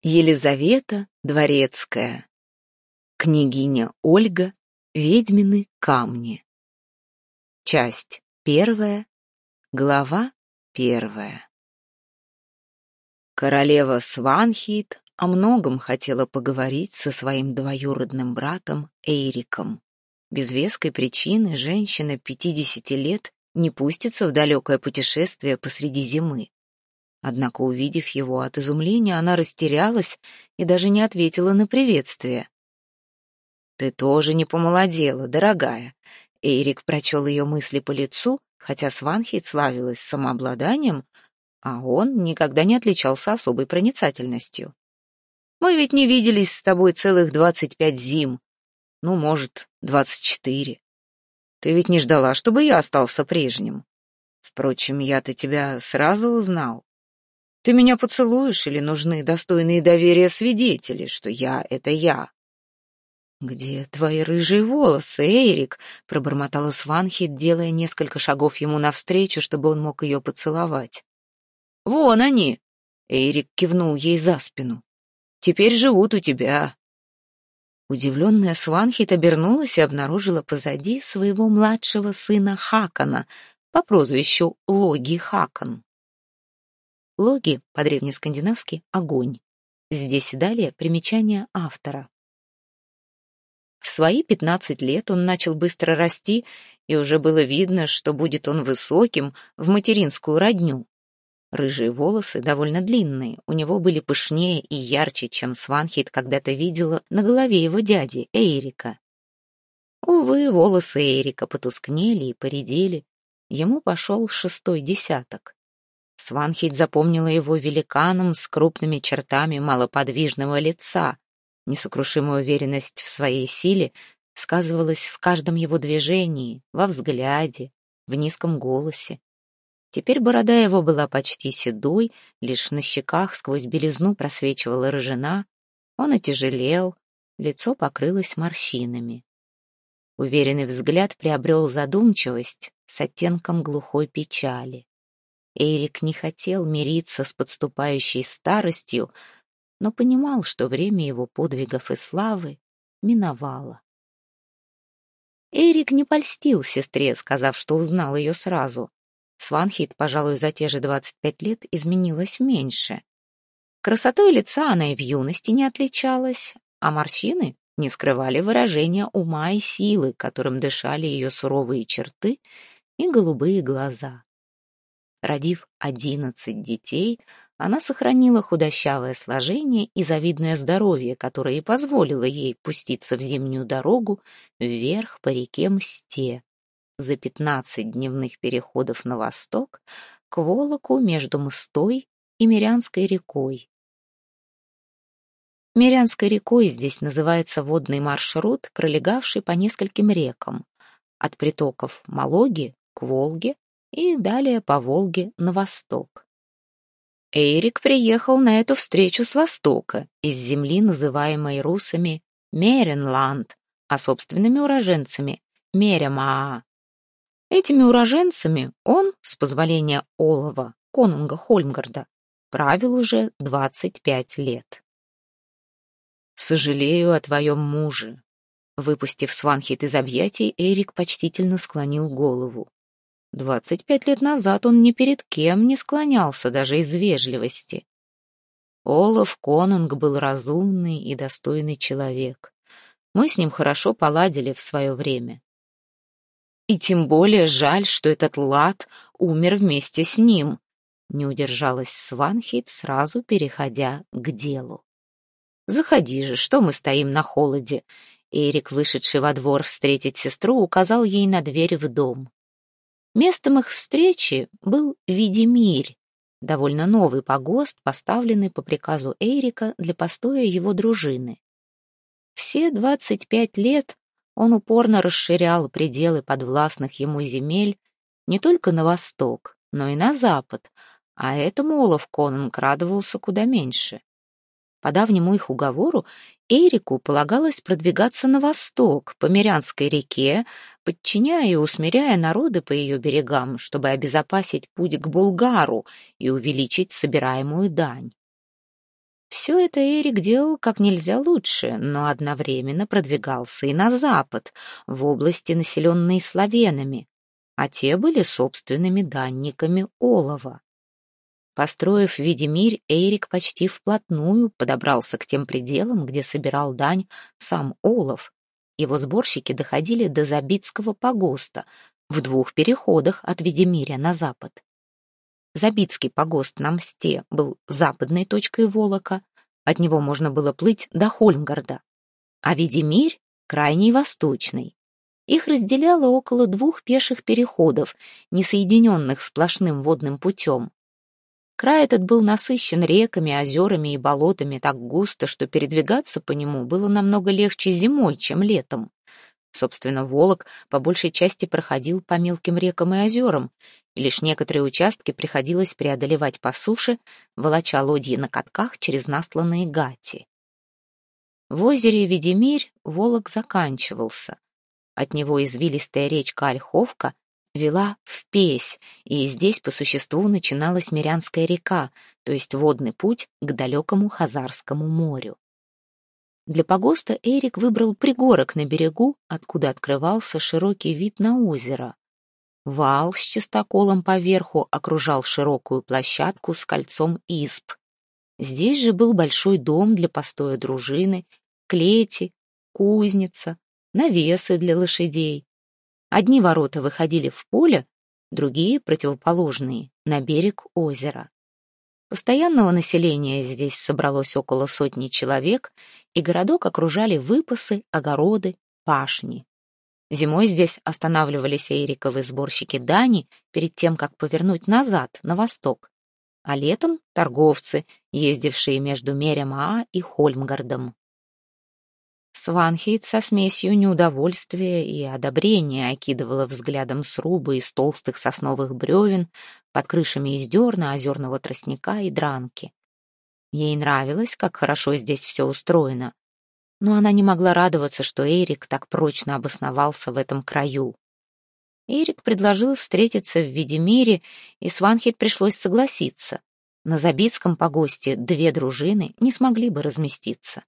Елизавета Дворецкая. Княгиня Ольга. Ведьмины камни. Часть первая. Глава первая. Королева Сванхит о многом хотела поговорить со своим двоюродным братом Эйриком. Без веской причины женщина 50 лет не пустится в далекое путешествие посреди зимы. Однако, увидев его от изумления, она растерялась и даже не ответила на приветствие. «Ты тоже не помолодела, дорогая». Эрик прочел ее мысли по лицу, хотя Сванхейт славилась самообладанием, а он никогда не отличался особой проницательностью. «Мы ведь не виделись с тобой целых двадцать пять зим, ну, может, двадцать четыре. Ты ведь не ждала, чтобы я остался прежним. Впрочем, я-то тебя сразу узнал. Ты меня поцелуешь или нужны достойные доверия свидетели, что я — это я?» «Где твои рыжие волосы, Эрик?» — пробормотала Сванхит, делая несколько шагов ему навстречу, чтобы он мог ее поцеловать. «Вон они!» — Эрик кивнул ей за спину. «Теперь живут у тебя». Удивленная Сванхит обернулась и обнаружила позади своего младшего сына Хакана по прозвищу Логи Хакан. Логи, по-древнескандинавски «огонь». Здесь и далее примечание автора. В свои пятнадцать лет он начал быстро расти, и уже было видно, что будет он высоким в материнскую родню. Рыжие волосы довольно длинные, у него были пышнее и ярче, чем Сванхит когда-то видела на голове его дяди, Эйрика. Увы, волосы Эрика потускнели и поредели. Ему пошел шестой десяток. Сванхит запомнила его великаном с крупными чертами малоподвижного лица. Несокрушимая уверенность в своей силе сказывалась в каждом его движении, во взгляде, в низком голосе. Теперь борода его была почти седой, лишь на щеках сквозь белизну просвечивала рыжина. Он отяжелел, лицо покрылось морщинами. Уверенный взгляд приобрел задумчивость с оттенком глухой печали. Эрик не хотел мириться с подступающей старостью, но понимал, что время его подвигов и славы миновало. Эрик не польстил сестре, сказав, что узнал ее сразу. Сванхит, пожалуй, за те же двадцать пять лет изменилась меньше. Красотой лица она и в юности не отличалась, а морщины не скрывали выражения ума и силы, которым дышали ее суровые черты и голубые глаза. Родив одиннадцать детей, она сохранила худощавое сложение и завидное здоровье, которое и позволило ей пуститься в зимнюю дорогу вверх по реке Мсте. За пятнадцать дневных переходов на восток к Волоку между Мстой и Мирянской рекой. Мирянской рекой здесь называется водный маршрут, пролегавший по нескольким рекам, от притоков Малоги к Волге и далее по Волге на восток. Эйрик приехал на эту встречу с востока, из земли, называемой русами Меренланд, а собственными уроженцами Меремаа. Этими уроженцами он, с позволения Олова, конунга Хольмгарда, правил уже 25 лет. «Сожалею о твоем муже», Выпустив Сванхит из объятий, Эрик почтительно склонил голову. Двадцать пять лет назад он ни перед кем не склонялся, даже из вежливости. Олаф Конунг был разумный и достойный человек. Мы с ним хорошо поладили в свое время. И тем более жаль, что этот лад умер вместе с ним. Не удержалась Сванхит, сразу переходя к делу. «Заходи же, что мы стоим на холоде?» Эрик, вышедший во двор встретить сестру, указал ей на дверь в дом. Местом их встречи был Видимирь, довольно новый погост, поставленный по приказу Эрика для постоя его дружины. Все двадцать пять лет он упорно расширял пределы подвластных ему земель не только на восток, но и на запад, а этому Олаф Конунг радовался куда меньше. По давнему их уговору Эрику полагалось продвигаться на восток, по Мирянской реке, подчиняя и усмиряя народы по ее берегам, чтобы обезопасить путь к Булгару и увеличить собираемую дань. Все это Эрик делал как нельзя лучше, но одновременно продвигался и на запад, в области, населенные славянами, а те были собственными данниками олова. Построив Видимирь, Эрик почти вплотную подобрался к тем пределам, где собирал дань сам олов. Его сборщики доходили до Забитского погоста, в двух переходах от Видимиря на запад. Забитский погост на Мсте был западной точкой Волока, от него можно было плыть до Хольмгарда, а Видимирь — крайней восточной. Их разделяло около двух пеших переходов, не соединенных сплошным водным путем. Край этот был насыщен реками, озерами и болотами так густо, что передвигаться по нему было намного легче зимой, чем летом. Собственно, Волок по большей части проходил по мелким рекам и озерам, и лишь некоторые участки приходилось преодолевать по суше, волоча лодьи на катках через насланные гати. В озере Ведемирь Волок заканчивался. От него извилистая речка Ольховка вела в Песь, и здесь по существу начиналась Мирянская река, то есть водный путь к далекому Хазарскому морю. Для погоста Эрик выбрал пригорок на берегу, откуда открывался широкий вид на озеро. Вал с чистоколом поверху окружал широкую площадку с кольцом изб. Здесь же был большой дом для постоя дружины, клети, кузница, навесы для лошадей. Одни ворота выходили в поле, другие, противоположные, на берег озера. Постоянного населения здесь собралось около сотни человек, и городок окружали выпасы, огороды, пашни. Зимой здесь останавливались эйриковые сборщики дани перед тем, как повернуть назад, на восток, а летом — торговцы, ездившие между Мерема и Хольмгардом. Сванхейт со смесью неудовольствия и одобрения окидывала взглядом срубы из толстых сосновых бревен под крышами из дерна, озерного тростника и дранки. Ей нравилось, как хорошо здесь все устроено но она не могла радоваться, что Эрик так прочно обосновался в этом краю. Эрик предложил встретиться в Видимире, и Сванхит пришлось согласиться. На Забитском погосте две дружины не смогли бы разместиться.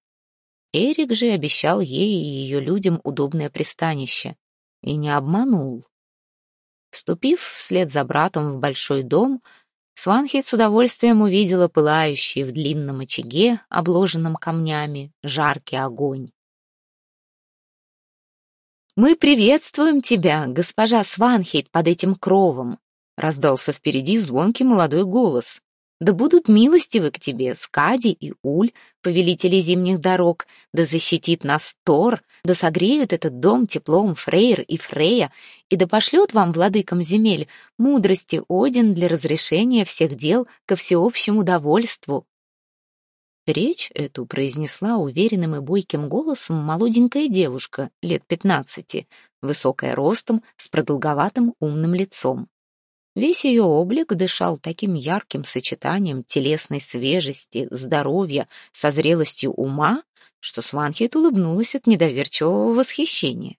Эрик же обещал ей и ее людям удобное пристанище. И не обманул. Вступив вслед за братом в большой дом, Сванхит с удовольствием увидела пылающий в длинном очаге, обложенном камнями, жаркий огонь. «Мы приветствуем тебя, госпожа Сванхейт, под этим кровом!» — раздался впереди звонкий молодой голос. Да будут милостивы к тебе Скади и Уль, повелители зимних дорог, да защитит нас Тор, да согреют этот дом теплом Фрейр и Фрея, и да пошлет вам, владыкам земель, мудрости Один для разрешения всех дел ко всеобщему довольству». Речь эту произнесла уверенным и бойким голосом молоденькая девушка, лет пятнадцати, высокая ростом, с продолговатым умным лицом. Весь ее облик дышал таким ярким сочетанием телесной свежести, здоровья, со ума, что Сванхит улыбнулась от недоверчивого восхищения.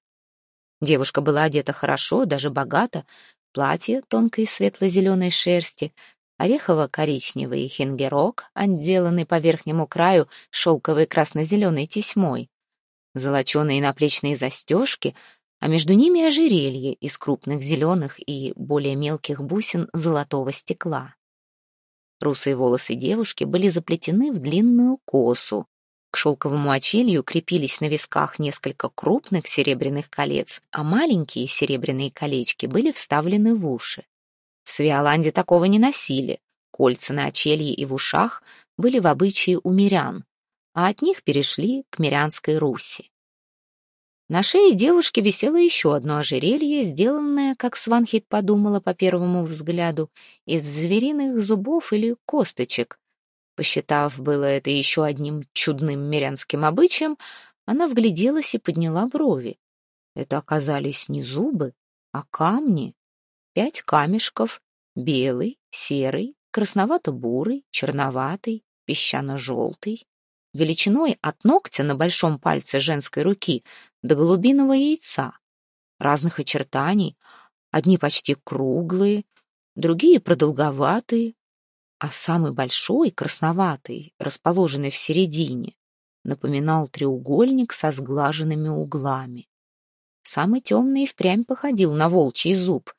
Девушка была одета хорошо, даже богато, платье тонкой светло-зеленой шерсти, орехово-коричневый хингерок, отделанный по верхнему краю шелковой красно-зеленой тесьмой, золоченые наплечные застежки — а между ними ожерелье из крупных зеленых и более мелких бусин золотого стекла. Русые волосы девушки были заплетены в длинную косу. К шелковому очелью крепились на висках несколько крупных серебряных колец, а маленькие серебряные колечки были вставлены в уши. В Свиоланде такого не носили. Кольца на очелье и в ушах были в обычае у мирян, а от них перешли к мирянской Руси. На шее девушки висело еще одно ожерелье, сделанное, как Сванхит подумала по первому взгляду, из звериных зубов или косточек. Посчитав было это еще одним чудным мирянским обычаем, она вгляделась и подняла брови. Это оказались не зубы, а камни. Пять камешков — белый, серый, красновато-бурый, черноватый, песчано-желтый. Величиной от ногтя на большом пальце женской руки до голубиного яйца, разных очертаний, одни почти круглые, другие продолговатые. а самый большой, красноватый, расположенный в середине, напоминал треугольник со сглаженными углами. Самый темный впрямь походил на волчий зуб.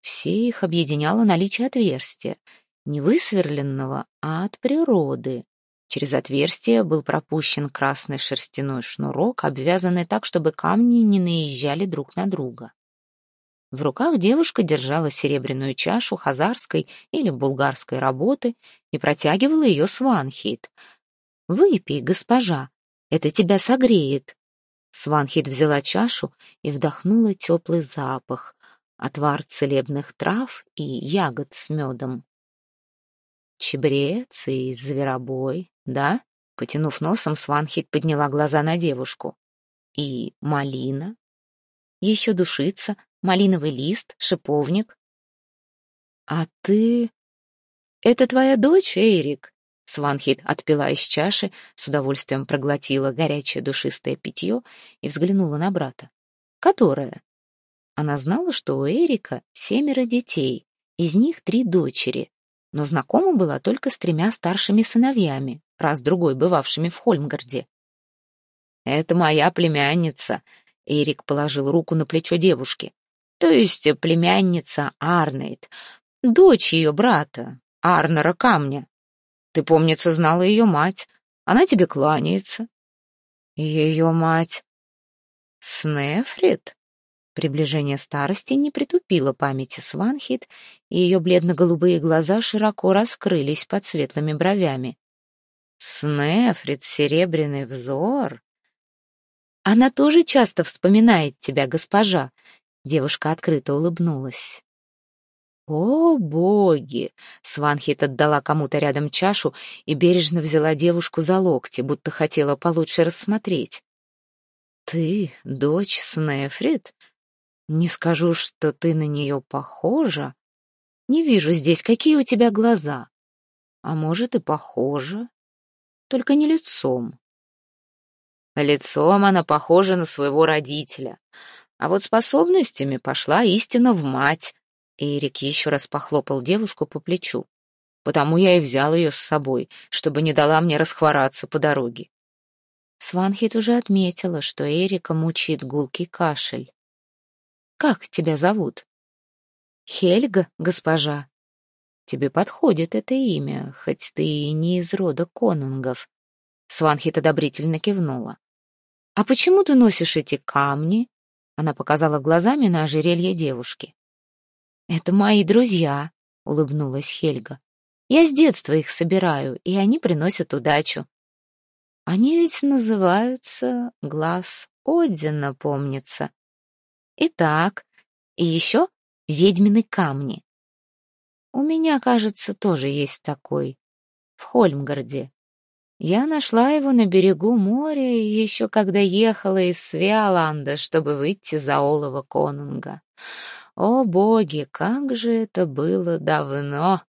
Все их объединяло наличие отверстия, не высверленного, а от природы. Через отверстие был пропущен красный шерстяной шнурок, обвязанный так, чтобы камни не наезжали друг на друга. В руках девушка держала серебряную чашу хазарской или булгарской работы и протягивала ее Сванхит. «Выпей, госпожа, это тебя согреет». Сванхит взяла чашу и вдохнула теплый запах, отвар целебных трав и ягод с медом. «Чебрец и зверобой, да?» Потянув носом, Сванхит подняла глаза на девушку. «И малина?» «Еще душица, малиновый лист, шиповник. «А ты...» «Это твоя дочь, Эрик?» Сванхит отпила из чаши, с удовольствием проглотила горячее душистое питье и взглянула на брата. «Которая?» Она знала, что у Эрика семеро детей, из них три дочери, но знакома была только с тремя старшими сыновьями, раз-другой бывавшими в Хольмгарде. «Это моя племянница», — Эрик положил руку на плечо девушки то есть племянница Арнейд, дочь ее брата, Арнера Камня. Ты, помнится, знала ее мать, она тебе кланяется. Ее мать... Снефрит? Приближение старости не притупило памяти Сванхит, и ее бледно-голубые глаза широко раскрылись под светлыми бровями. Снефрит, серебряный взор. Она тоже часто вспоминает тебя, госпожа, Девушка открыто улыбнулась. «О, боги!» — Сванхит отдала кому-то рядом чашу и бережно взяла девушку за локти, будто хотела получше рассмотреть. «Ты дочь Снефрит? Не скажу, что ты на нее похожа. Не вижу здесь, какие у тебя глаза. А может, и похожа, только не лицом». Лицом она похожа на своего родителя. А вот способностями пошла истина в мать. Эрик еще раз похлопал девушку по плечу. Потому я и взял ее с собой, чтобы не дала мне расхвораться по дороге. Сванхит уже отметила, что Эрика мучит гулкий кашель. «Как тебя зовут?» «Хельга, госпожа». «Тебе подходит это имя, хоть ты и не из рода конунгов». Сванхит одобрительно кивнула. «А почему ты носишь эти камни?» Она показала глазами на ожерелье девушки. «Это мои друзья», — улыбнулась Хельга. «Я с детства их собираю, и они приносят удачу». «Они ведь называются Глаз Одина, помнится. Итак, и еще ведьмины камни. У меня, кажется, тоже есть такой, в Хольмгарде. Я нашла его на берегу моря еще когда ехала из Свиоланда, чтобы выйти за Олова Конунга. О, боги, как же это было давно!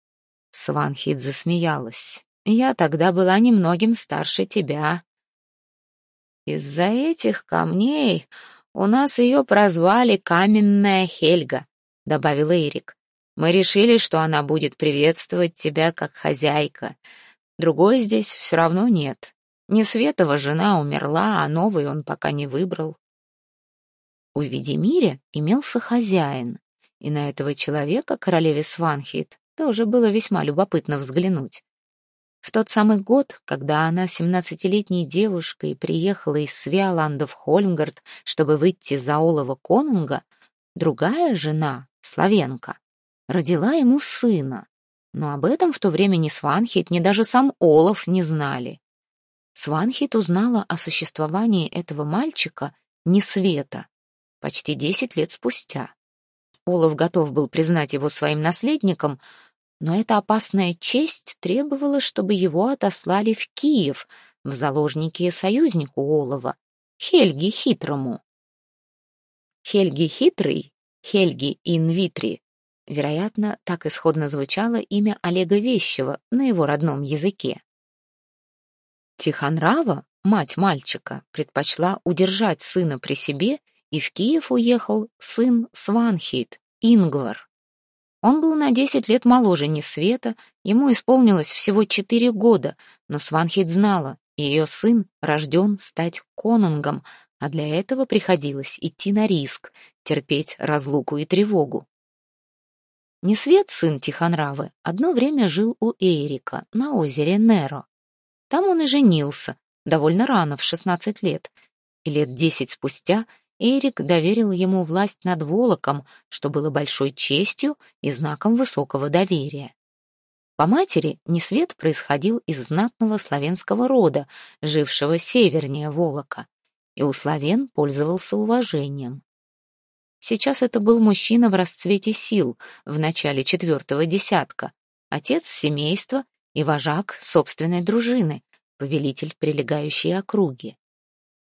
Сванхит засмеялась. Я тогда была немногим старше тебя. Из-за этих камней у нас ее прозвали Каменная Хельга, добавил Эрик. Мы решили, что она будет приветствовать тебя как хозяйка — Другой здесь все равно нет. Не Светова жена умерла, а новый он пока не выбрал. У Ведемиря имелся хозяин, и на этого человека, королеве Сванхит, тоже было весьма любопытно взглянуть. В тот самый год, когда она, семнадцатилетней девушкой, приехала из Свиоланда в Хольмгард, чтобы выйти за Олова Конунга, другая жена, Славенка, родила ему сына, но об этом в то время ни Сванхит, ни даже сам Олаф не знали. Сванхит узнала о существовании этого мальчика не света, почти десять лет спустя. Олаф готов был признать его своим наследником, но эта опасная честь требовала, чтобы его отослали в Киев, в заложники союзнику Олова, Хельги Хитрому. Хельги Хитрый, Хельги Инвитри, Вероятно, так исходно звучало имя Олега Вещева на его родном языке. Тихонрава, мать мальчика, предпочла удержать сына при себе, и в Киев уехал сын Сванхит, Ингвар. Он был на десять лет моложе Несвета, ему исполнилось всего четыре года, но Сванхит знала, ее сын рожден стать конунгом, а для этого приходилось идти на риск, терпеть разлуку и тревогу. Несвет, сын Тихонравы, одно время жил у Эрика на озере Неро. Там он и женился, довольно рано, в 16 лет, и лет десять спустя Эрик доверил ему власть над Волоком, что было большой честью и знаком высокого доверия. По матери Несвет происходил из знатного славянского рода, жившего севернее Волока, и у славян пользовался уважением. Сейчас это был мужчина в расцвете сил, в начале четвертого десятка, отец семейства и вожак собственной дружины, повелитель прилегающей округи.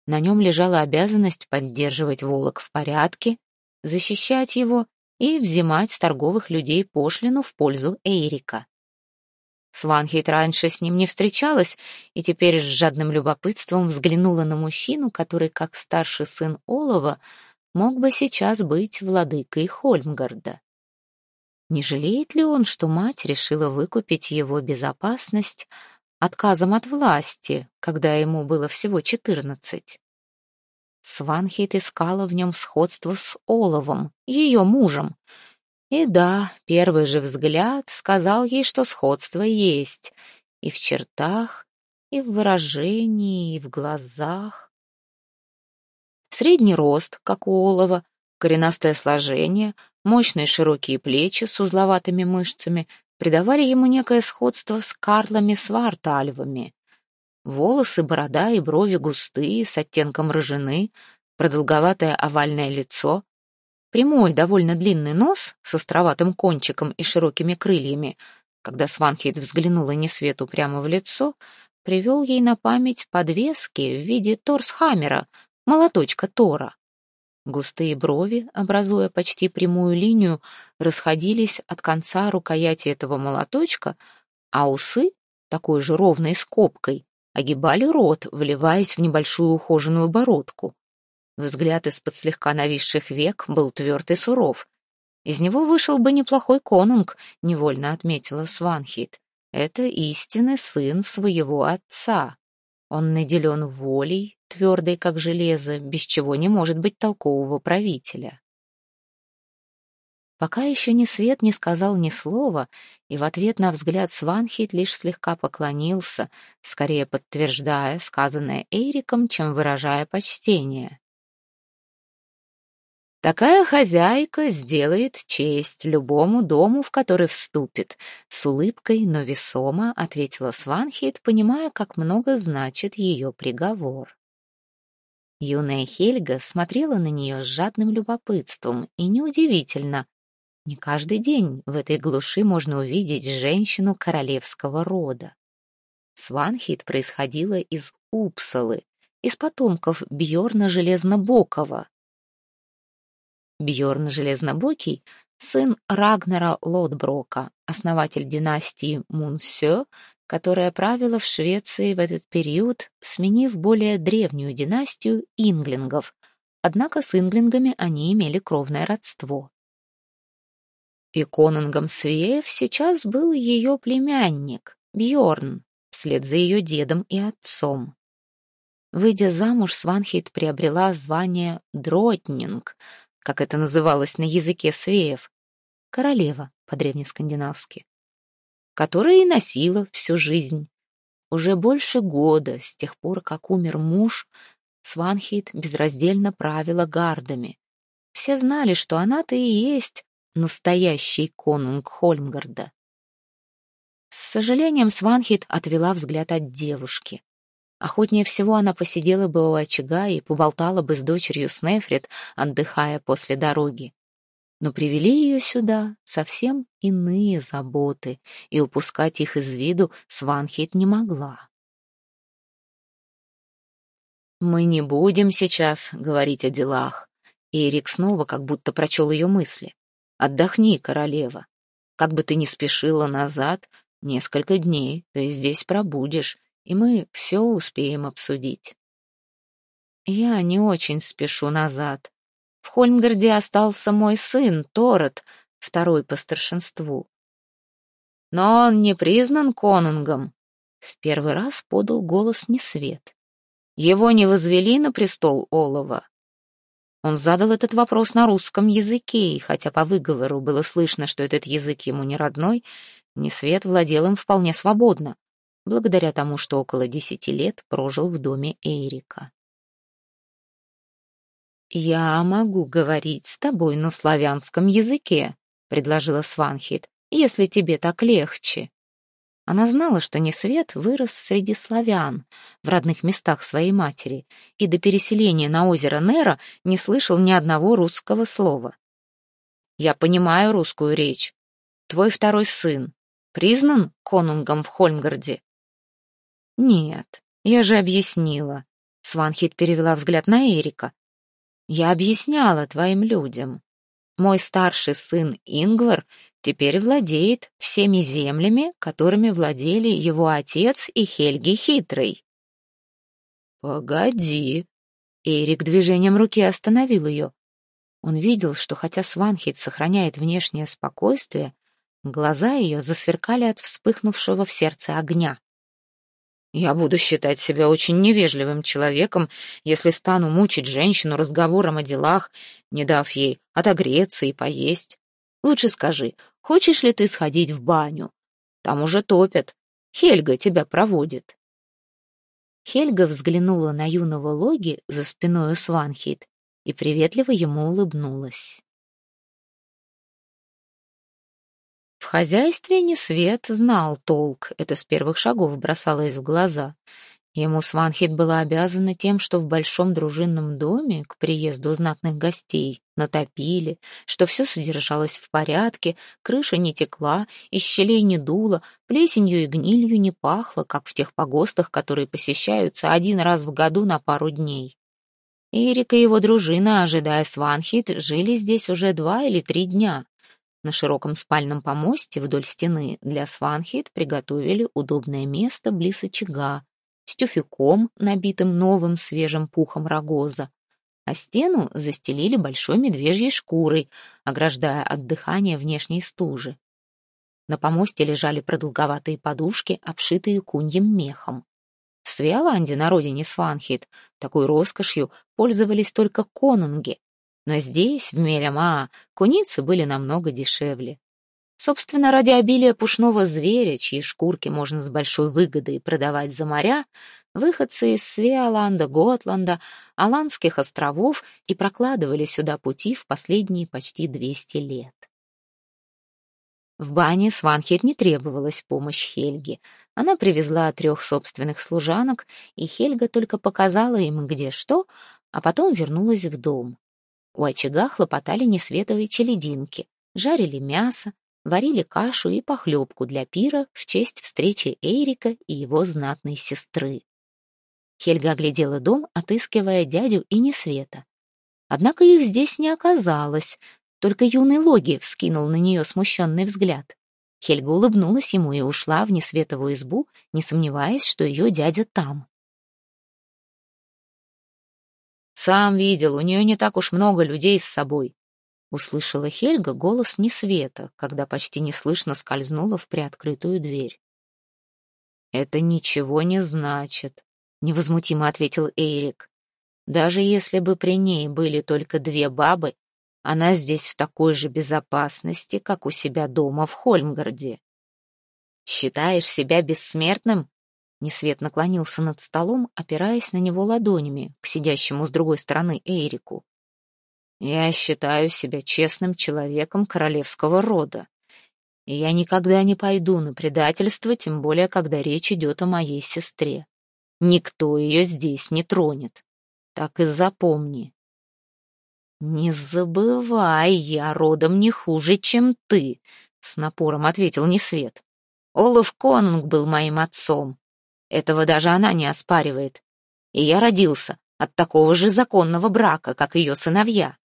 На нем лежала обязанность поддерживать Волок в порядке, защищать его и взимать с торговых людей пошлину в пользу Эйрика. Сванхейт раньше с ним не встречалась и теперь с жадным любопытством взглянула на мужчину, который, как старший сын Олова, мог бы сейчас быть владыкой Хольмгарда. Не жалеет ли он, что мать решила выкупить его безопасность отказом от власти, когда ему было всего четырнадцать? Сванхейт искала в нем сходство с Оловом, ее мужем, и да, первый же взгляд сказал ей, что сходство есть. И в чертах, и в выражении, и в глазах. Средний рост, как у Олова, коренастое сложение, мощные широкие плечи с узловатыми мышцами придавали ему некое сходство с Карлами Свартальвами. Волосы, борода и брови густые, с оттенком рыжины, продолговатое овальное лицо, Прямой, довольно длинный нос с островатым кончиком и широкими крыльями, когда Сванхейт взглянула Несвету прямо в лицо, привел ей на память подвески в виде торсхаммера, молоточка Тора. Густые брови, образуя почти прямую линию, расходились от конца рукояти этого молоточка, а усы, такой же ровной скобкой, огибали рот, вливаясь в небольшую ухоженную бородку. Взгляд из-под слегка нависших век был тверд и суров. Из него вышел бы неплохой конунг, невольно отметила Сванхит. Это истинный сын своего отца. Он наделен волей, твердой, как железо, без чего не может быть толкового правителя. Пока еще ни Свет не сказал ни слова, и в ответ на взгляд Сванхит лишь слегка поклонился, скорее подтверждая сказанное Эриком, чем выражая почтение. Такая хозяйка сделает честь любому дому, в который вступит, с улыбкой, но весомо ответила Сванхейт, понимая, как много значит ее приговор. Юная Хельга смотрела на нее с жадным любопытством, и неудивительно. Не каждый день в этой глуши можно увидеть женщину королевского рода. Сванхит происходила из Упсалы, из потомков Бьорна Железнобокова, Бьорн Железнобокий, сын Рагнера Лотброка, основатель династии Мунсё, которая правила в Швеции в этот период, сменив более древнюю династию инглингов, однако с инглингами они имели кровное родство. И конунгом Свеев сейчас был ее племянник, Бьорн, вслед за ее дедом и отцом. Выйдя замуж, Сванхейт приобрела звание Дротнинг — как это называлось на языке свеев, королева по-древнескандинавски, которая и носила всю жизнь. Уже больше года, с тех пор, как умер муж, Сванхит безраздельно правила гардами. Все знали, что она-то и есть настоящий конунг Хольмгарда. С сожалением Сванхит отвела взгляд от девушки. Охотнее всего она посидела бы у очага и поболтала бы с дочерью Снефрит, отдыхая после дороги. Но привели ее сюда совсем иные заботы, и упускать их из виду Сванхит не могла. «Мы не будем сейчас говорить о делах», Эрик снова как будто прочел ее мысли. «Отдохни, королева. Как бы ты ни спешила назад, несколько дней ты здесь пробудешь, и мы все успеем обсудить. Я не очень спешу назад. В Хольмгарде остался мой сын, Торет, второй по старшинству. Но он не признан конунгом. В первый раз подал голос Несвет. Его не возвели на престол Олова. Он задал этот вопрос на русском языке, и хотя по выговору было слышно, что этот язык ему не родной, Несвет владел им вполне свободно, благодаря тому, что около десяти лет прожил в доме Эрика. «Я могу говорить с тобой на славянском языке», — предложила Сванхит, «если тебе так легче». Она знала, что Несвет вырос среди славян, в родных местах своей матери, и до переселения на озеро Нера не слышал ни одного русского слова. «Я понимаю русскую речь. Твой второй сын признан конунгом в Хольмгарде?» «Нет, я же объяснила». Сванхит перевела взгляд на Эрика. «Я объясняла твоим людям. Мой старший сын Ингвар теперь владеет всеми землями, которыми владели его отец и Хельги Хитрый. «Погоди!» Эрик движением руки остановил ее. Он видел, что хотя Сванхит сохраняет внешнее спокойствие, глаза ее засверкали от вспыхнувшего в сердце огня. «Я буду считать себя очень невежливым человеком, если стану мучить женщину разговором о делах, не дав ей отогреться и поесть. Лучше скажи, Хочешь ли ты сходить в баню? Там уже топят. Хельга тебя проводит. Хельга взглянула на юного Логи за спиной у Сванхит и приветливо ему улыбнулась. В хозяйстве не свет знал толк, это с первых шагов бросалось в глаза. Ему Сванхит была обязана тем, что в большом дружинном доме к приезду знатных гостей натопили, что все содержалось в порядке, крыша не текла, из щелей не дуло, плесенью и гнилью не пахло, как в тех погостах, которые посещаются один раз в году на пару дней. Эрик и его дружина, ожидая Сванхит, жили здесь уже два или три дня. На широком спальном помосте вдоль стены для Сванхит приготовили удобное место близ очага, с тюфяком, набитым новым свежим пухом рогоза, а стену застелили большой медвежьей шкурой, ограждая от дыхания внешней стужи. На помосте лежали продолговатые подушки, обшитые куньим мехом. В Свиоланде, на родине Сванхит, такой роскошью пользовались только конунги, но здесь, в Мерямаа, куницы были намного дешевле. Собственно, ради обилия пушного зверя, чьи шкурки можно с большой выгодой продавать за моря, выходцы из Свеоланда, Готланда, Аландских островов и прокладывали сюда пути в последние почти 200 лет. В бане Сванхет не требовалась помощь Хельги. Она привезла трех собственных служанок, и Хельга только показала им где что, а потом вернулась в дом. У очага хлопотали несветовые челединки, жарили мясо, варили кашу и похлебку для пира в честь встречи Эрика и его знатной сестры. Хельга оглядела дом, отыскивая дядю и Несвета. Однако их здесь не оказалось, только юный Логи вскинул на нее смущенный взгляд. Хельга улыбнулась ему и ушла в Несветовую избу, не сомневаясь, что ее дядя там. «Сам видел, у нее не так уж много людей с собой», Услышала Хельга голос Несвета, когда почти неслышно скользнула в приоткрытую дверь. «Это ничего не значит», — невозмутимо ответил Эйрик. «Даже если бы при ней были только две бабы, она здесь в такой же безопасности, как у себя дома в Хольмгарде». «Считаешь себя бессмертным?» Несвет наклонился над столом, опираясь на него ладонями, к сидящему с другой стороны Эйрику. Я считаю себя честным человеком королевского рода. И я никогда не пойду на предательство, тем более, когда речь идет о моей сестре. Никто ее здесь не тронет. Так и запомни. «Не забывай, я родом не хуже, чем ты», — с напором ответил Несвет. «Олаф Конунг был моим отцом. Этого даже она не оспаривает. И я родился от такого же законного брака, как ее сыновья.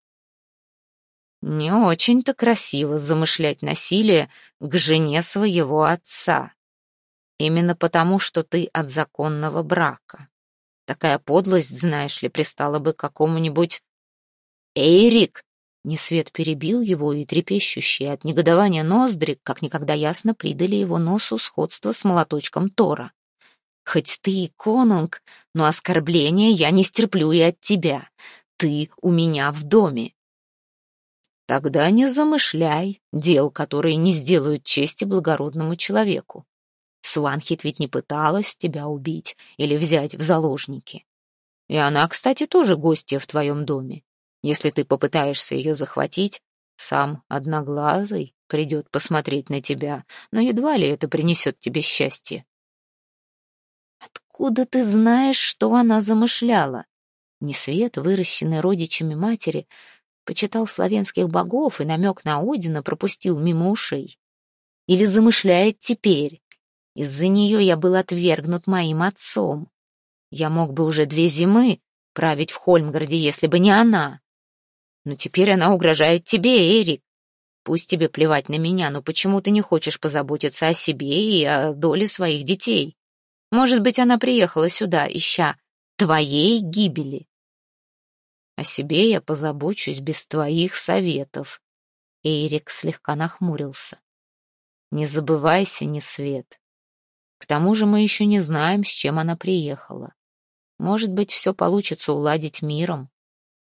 Не очень-то красиво замышлять насилие к жене своего отца. Именно потому, что ты от законного брака. Такая подлость, знаешь ли, пристала бы какому-нибудь... Эйрик! Несвет перебил его, и трепещущие от негодования ноздри, как никогда ясно, придали его носу сходство с молоточком Тора. «Хоть ты и конунг, но оскорбления я не стерплю и от тебя. Ты у меня в доме». «Тогда не замышляй дел, которые не сделают чести благородному человеку. Сванхит ведь не пыталась тебя убить или взять в заложники. И она, кстати, тоже гостья в твоем доме. Если ты попытаешься ее захватить, сам Одноглазый придет посмотреть на тебя, но едва ли это принесет тебе счастье. Откуда ты знаешь, что она замышляла? Несвет, выращенный родичами матери, почитал славянских богов и намек на Одина пропустил мимо ушей. Или замышляет теперь. Из-за нее я был отвергнут моим отцом. Я мог бы уже две зимы править в Хольмгарде, если бы не она. Но теперь она угрожает тебе, Эрик. Пусть тебе плевать на меня, но почему ты не хочешь позаботиться о себе и о доле своих детей? Может быть, она приехала сюда, ища твоей гибели. О себе я позабочусь без твоих советов. Эрик слегка нахмурился. Не забывайся, не свет. К тому же мы еще не знаем, с чем она приехала. Может быть, все получится уладить миром.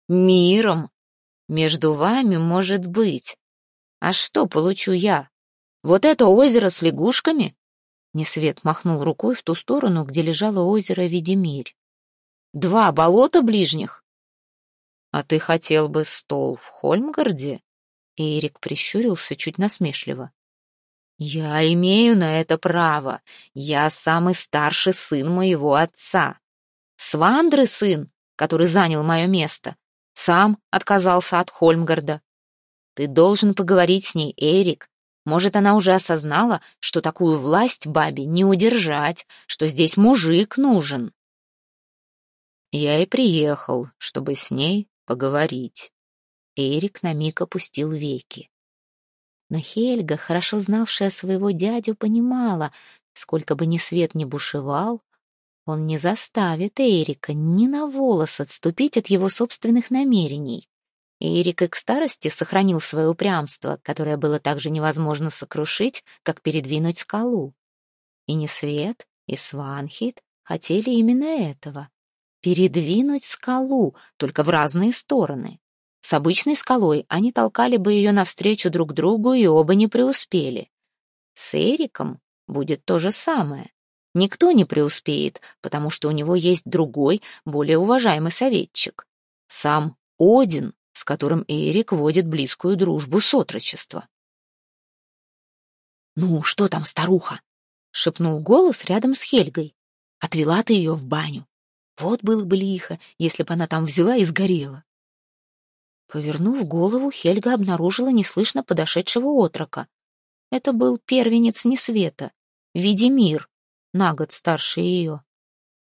Миром? Между вами может быть. А что получу я? Вот это озеро с лягушками? Несвет махнул рукой в ту сторону, где лежало озеро Ведемирь. Два болота ближних? А ты хотел бы стол в Хольмгарде? Эрик прищурился чуть насмешливо. Я имею на это право. Я самый старший сын моего отца. Свандры сын, который занял мое место. Сам отказался от Хольмгарда. Ты должен поговорить с ней, Эрик. Может, она уже осознала, что такую власть бабе не удержать, что здесь мужик нужен. Я и приехал, чтобы с ней поговорить. Эрик на миг опустил веки. Но Хельга, хорошо знавшая своего дядю, понимала, сколько бы ни свет ни бушевал, он не заставит Эрика ни на волос отступить от его собственных намерений. Эрик и к старости сохранил свое упрямство, которое было так же невозможно сокрушить, как передвинуть скалу. И не Свет, и Сванхит хотели именно этого — передвинуть скалу, только в разные стороны. С обычной скалой они толкали бы ее навстречу друг другу и оба не преуспели. С Эриком будет то же самое. Никто не преуспеет, потому что у него есть другой, более уважаемый советчик. Сам Один, с которым Эрик водит близкую дружбу с отрочества. «Ну, что там, старуха?» — шепнул голос рядом с Хельгой. «Отвела ты ее в баню. Вот было бы лихо, если бы она там взяла и сгорела». Повернув голову, Хельга обнаружила неслышно подошедшего отрока. Это был первенец Несвета, Видимир, на год старше ее.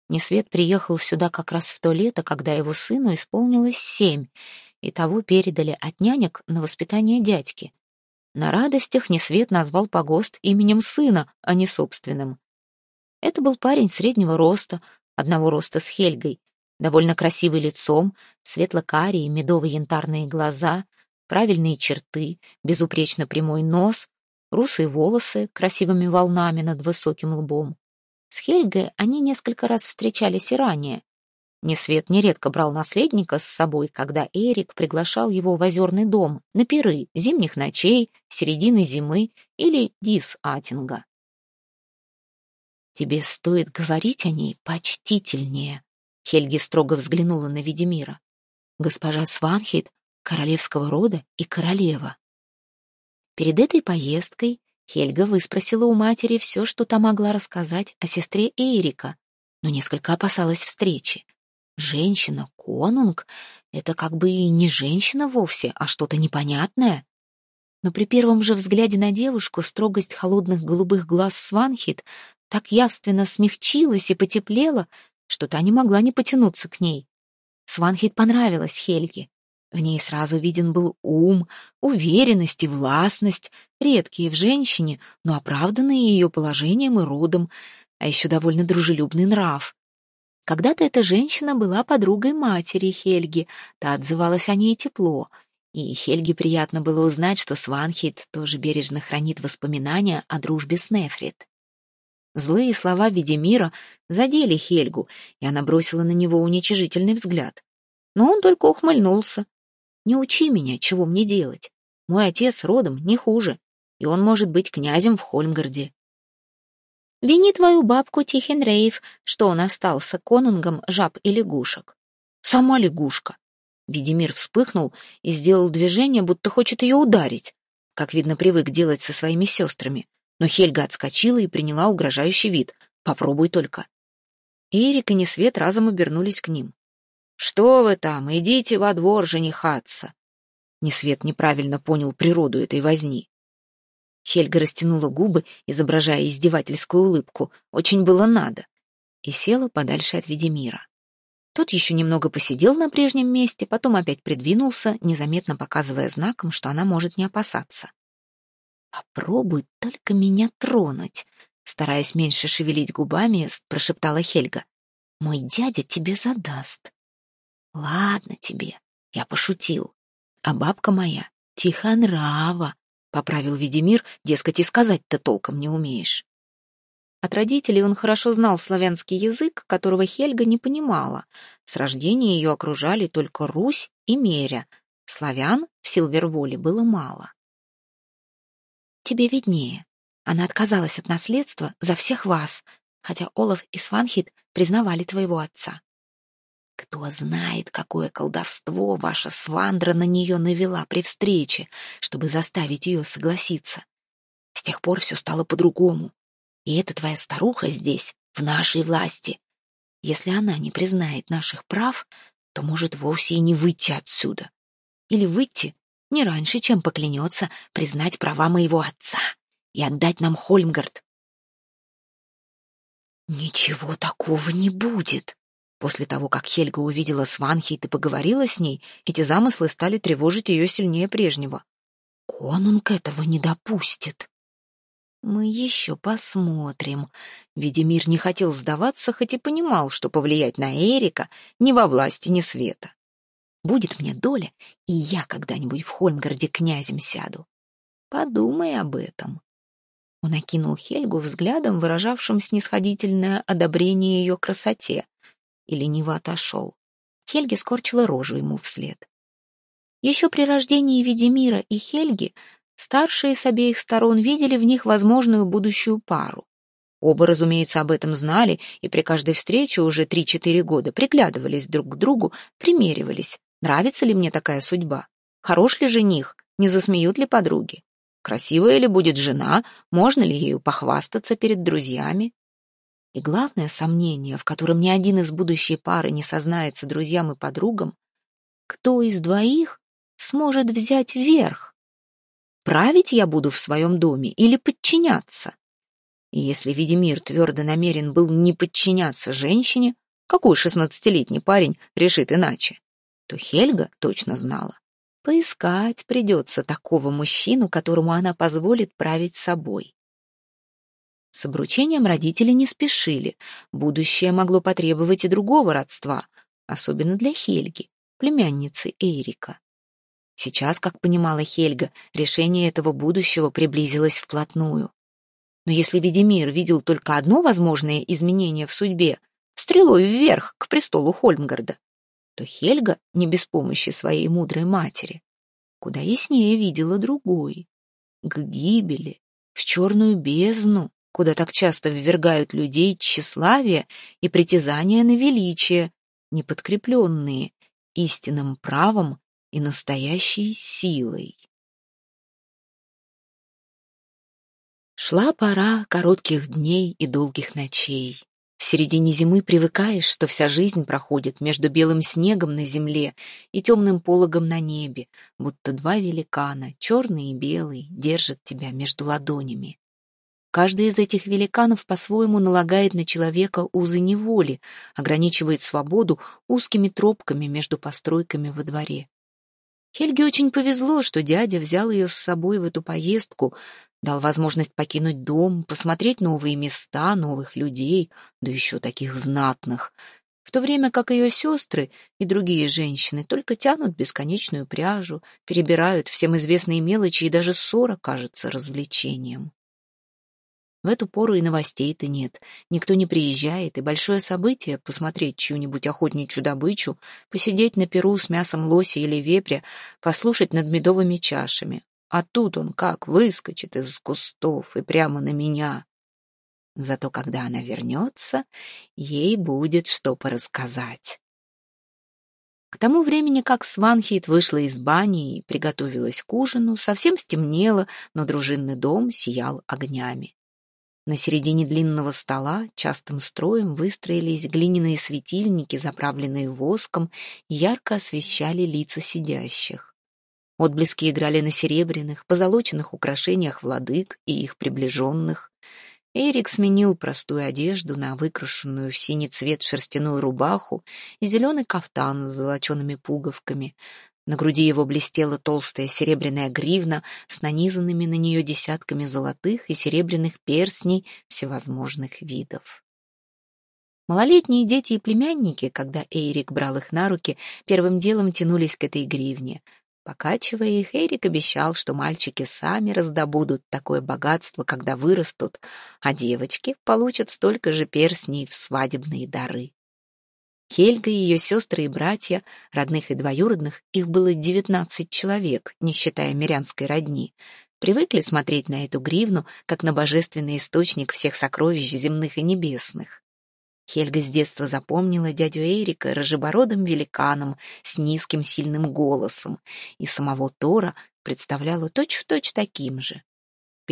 Несвет приехал сюда как раз в то лето, когда его сыну исполнилось семь, и того передали от нянек на воспитание дядьки. На радостях Несвет назвал погост именем сына, а не собственным. Это был парень среднего роста, одного роста с Хельгой, довольно красивый лицом, светло-карие медово-янтарные глаза, правильные черты, безупречно прямой нос, русые волосы красивыми волнами над высоким лбом. С Хельгой они несколько раз встречались и ранее. Несвет нередко брал наследника с собой, когда Эрик приглашал его в озерный дом на пиры зимних ночей, середины зимы или дис Атинга. «Тебе стоит говорить о ней почтительнее», — Хельги строго взглянула на Ведемира. «Госпожа Сванхит — королевского рода и королева». Перед этой поездкой Хельга выспросила у матери все, что та могла рассказать о сестре Эрика, но несколько опасалась встречи. Женщина, конунг — это как бы и не женщина вовсе, а что-то непонятное. Но при первом же взгляде на девушку строгость холодных голубых глаз Сванхит так явственно смягчилась и потеплела, что та не могла не потянуться к ней. Сванхит понравилась Хельге. В ней сразу виден был ум, уверенность и властность, редкие в женщине, но оправданные ее положением и родом, а еще довольно дружелюбный нрав. Когда-то эта женщина была подругой матери Хельги, та отзывалась о ней тепло, И Хельге приятно было узнать, что Сванхит тоже бережно хранит воспоминания о дружбе с Нефрит. Злые слова Ведемира задели Хельгу, и она бросила на него уничижительный взгляд. Но он только ухмыльнулся. «Не учи меня, чего мне делать. Мой отец родом не хуже, и он может быть князем в Хольмгарде». «Вини твою бабку Тихенрейв, что он остался конунгом жаб и лягушек». «Сама лягушка». Ведемир вспыхнул и сделал движение, будто хочет ее ударить, как видно, привык делать со своими сестрами но Хельга отскочила и приняла угрожающий вид. «Попробуй только». Эрик и Несвет разом обернулись к ним. «Что вы там? Идите во двор женихаться!» Несвет неправильно понял природу этой возни. Хельга растянула губы, изображая издевательскую улыбку. Очень было надо. И села подальше от Ведемира. Тот еще немного посидел на прежнем месте, потом опять придвинулся, незаметно показывая знаком, что она может не опасаться. «Попробуй только меня тронуть», — стараясь меньше шевелить губами, прошептала Хельга. «Мой дядя тебе задаст». «Ладно тебе, я пошутил. А бабка моя тихонрава», — поправил Ведемир, дескать, и сказать-то толком не умеешь. От родителей он хорошо знал славянский язык, которого Хельга не понимала. С рождения ее окружали только Русь и Меря. Славян в Силверволе было мало. Тебе виднее. Она отказалась от наследства за всех вас, хотя Олаф и Сванхит признавали твоего отца. Кто знает, какое колдовство ваша Свандра на нее навела при встрече, чтобы заставить ее согласиться. С тех пор все стало по-другому. И эта твоя старуха здесь, в нашей власти. Если она не признает наших прав, то может вовсе и не выйти отсюда. Или выйти, не раньше, чем поклянется признать права моего отца и отдать нам Хольмгард. Ничего такого не будет. После того, как Хельга увидела Сванхейт и поговорила с ней, эти замыслы стали тревожить ее сильнее прежнего. Конунг этого не допустит. Мы еще посмотрим. Ведемир не хотел сдаваться, хоть и понимал, что повлиять на Эрика не во власти, ни света. Будет мне доля, и я когда-нибудь в Хольмгарде князем сяду. Подумай об этом. Он окинул Хельгу взглядом, выражавшим снисходительное одобрение ее красоте, и лениво отошел. Хельги скорчила рожу ему вслед. Еще при рождении Ведемира и Хельги старшие с обеих сторон видели в них возможную будущую пару. Оба, разумеется, об этом знали и при каждой встрече уже три-четыре года приглядывались друг к другу, примеривались, Нравится ли мне такая судьба? Хорош ли жених? Не засмеют ли подруги? Красивая ли будет жена? Можно ли ею похвастаться перед друзьями? И главное сомнение, в котором ни один из будущей пары не сознается друзьям и подругам, кто из двоих сможет взять верх? Править я буду в своем доме или подчиняться? И если Ведемир твердо намерен был не подчиняться женщине, какой шестнадцатилетний парень решит иначе? то Хельга точно знала. Поискать придется такого мужчину, которому она позволит править собой. С обручением родители не спешили. Будущее могло потребовать и другого родства, особенно для Хельги, племянницы Эрика. Сейчас, как понимала Хельга, решение этого будущего приблизилось вплотную. Но если Ведемир видел только одно возможное изменение в судьбе — стрелой вверх к престолу Хольмгарда, то Хельга, не без помощи своей мудрой матери, куда яснее видела другой. К гибели, в черную бездну, куда так часто ввергают людей тщеславие и притязания на величие, не подкрепленные истинным правом и настоящей силой. Шла пора коротких дней и долгих ночей. В середине зимы привыкаешь, что вся жизнь проходит между белым снегом на земле и темным пологом на небе, будто два великана, черный и белый, держат тебя между ладонями. Каждый из этих великанов по-своему налагает на человека узы неволи, ограничивает свободу узкими тропками между постройками во дворе. Хельге очень повезло, что дядя взял ее с собой в эту поездку, дал возможность покинуть дом, посмотреть новые места, новых людей, да еще таких знатных. в то время как ее сестры и другие женщины только тянут бесконечную пряжу, перебирают всем известные мелочи, и даже ссора кажется развлечением. В эту пору и новостей-то нет, никто не приезжает, и большое событие — посмотреть чью-нибудь охотничью добычу, посидеть на перу с мясом лося или вепря, послушать над медовыми чашами. А тут он как выскочит из кустов и прямо на меня. Зато когда она вернется, ей будет что порассказать. К тому времени, как Сванхит вышла из бани и приготовилась к ужину, совсем стемнело, но дружинный дом сиял огнями. На середине длинного стола частым строем выстроились глиняные светильники, заправленные воском, и ярко освещали лица сидящих. Отблески играли на серебряных, позолоченных украшениях владык и их приближенных. Эрик сменил простую одежду на выкрашенную в синий цвет шерстяную рубаху и зеленый кафтан с золочеными пуговками. На груди его блестела толстая серебряная гривна с нанизанными на нее десятками золотых и серебряных перстней всевозможных видов. Малолетние дети и племянники, когда Эрик брал их на руки, первым делом тянулись к этой гривне — Покачивая их, Эрик обещал, что мальчики сами раздобудут такое богатство, когда вырастут, а девочки получат столько же перстней в свадебные дары. Хельга и ее сестры и братья, родных и двоюродных, их было девятнадцать человек, не считая мирянской родни, привыкли смотреть на эту гривну, как на божественный источник всех сокровищ земных и небесных. Хельга с детства запомнила дядю Эрика рыжебородым великаном с низким сильным голосом, и самого Тора представляла точь-в-точь точь таким же.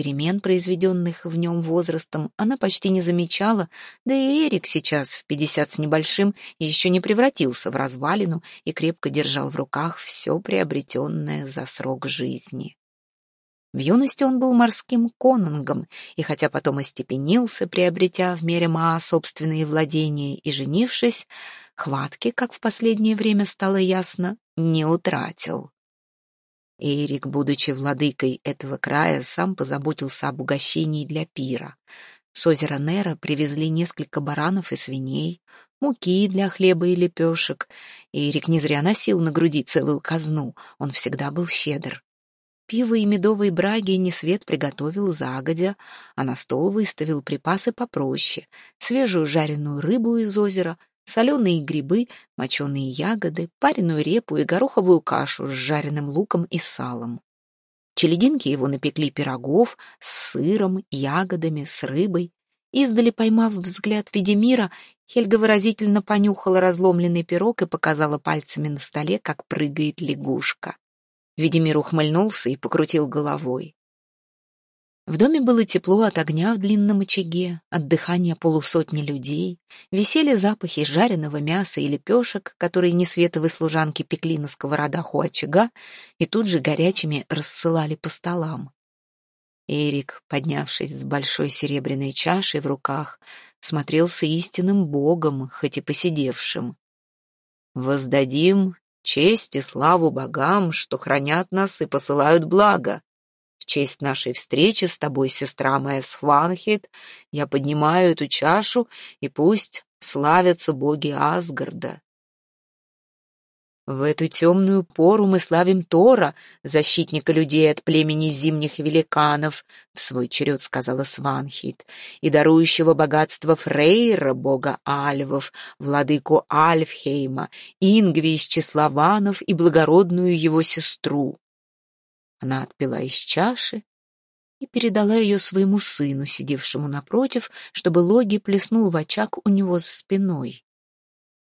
Перемен, произведенных в нем возрастом, она почти не замечала, да и Эрик сейчас, в пятьдесят с небольшим, еще не превратился в развалину и крепко держал в руках все приобретенное за срок жизни. В юности он был морским конунгом, и хотя потом остепенился, приобретя в мере Маа собственные владения и женившись, хватки, как в последнее время стало ясно, не утратил. Эрик, будучи владыкой этого края, сам позаботился об угощении для пира. С озера Нера привезли несколько баранов и свиней, муки для хлеба и лепешек. Эрик не зря носил на груди целую казну, он всегда был щедр. Пиво и медовые браги Несвет приготовил загодя, а на стол выставил припасы попроще, свежую жареную рыбу из озера, соленые грибы, моченые ягоды, пареную репу и гороховую кашу с жареным луком и салом. Челединки его напекли пирогов с сыром, ягодами, с рыбой. Издали поймав взгляд Ведемира, Хельга выразительно понюхала разломленный пирог и показала пальцами на столе, как прыгает лягушка. Ведемир ухмыльнулся и покрутил головой. В доме было тепло от огня в длинном очаге, от дыхания полусотни людей, висели запахи жареного мяса и лепешек, которые несветовые служанки пекли на сковородах у очага и тут же горячими рассылали по столам. Эрик, поднявшись с большой серебряной чашей в руках, смотрелся истинным богом, хоть и посидевшим. «Воздадим Честь и славу богам, что хранят нас и посылают благо. В честь нашей встречи с тобой, сестра моя Схванхит, я поднимаю эту чашу, и пусть славятся боги Асгарда. В эту темную пору мы славим Тора, защитника людей от племени зимних великанов, в свой черед сказала Сванхит, и дарующего богатство Фрейра, бога Альвов, владыку Альфхейма, Ингви из числа ванов и благородную его сестру. Она отпила из чаши и передала ее своему сыну, сидевшему напротив, чтобы Логи плеснул в очаг у него за спиной.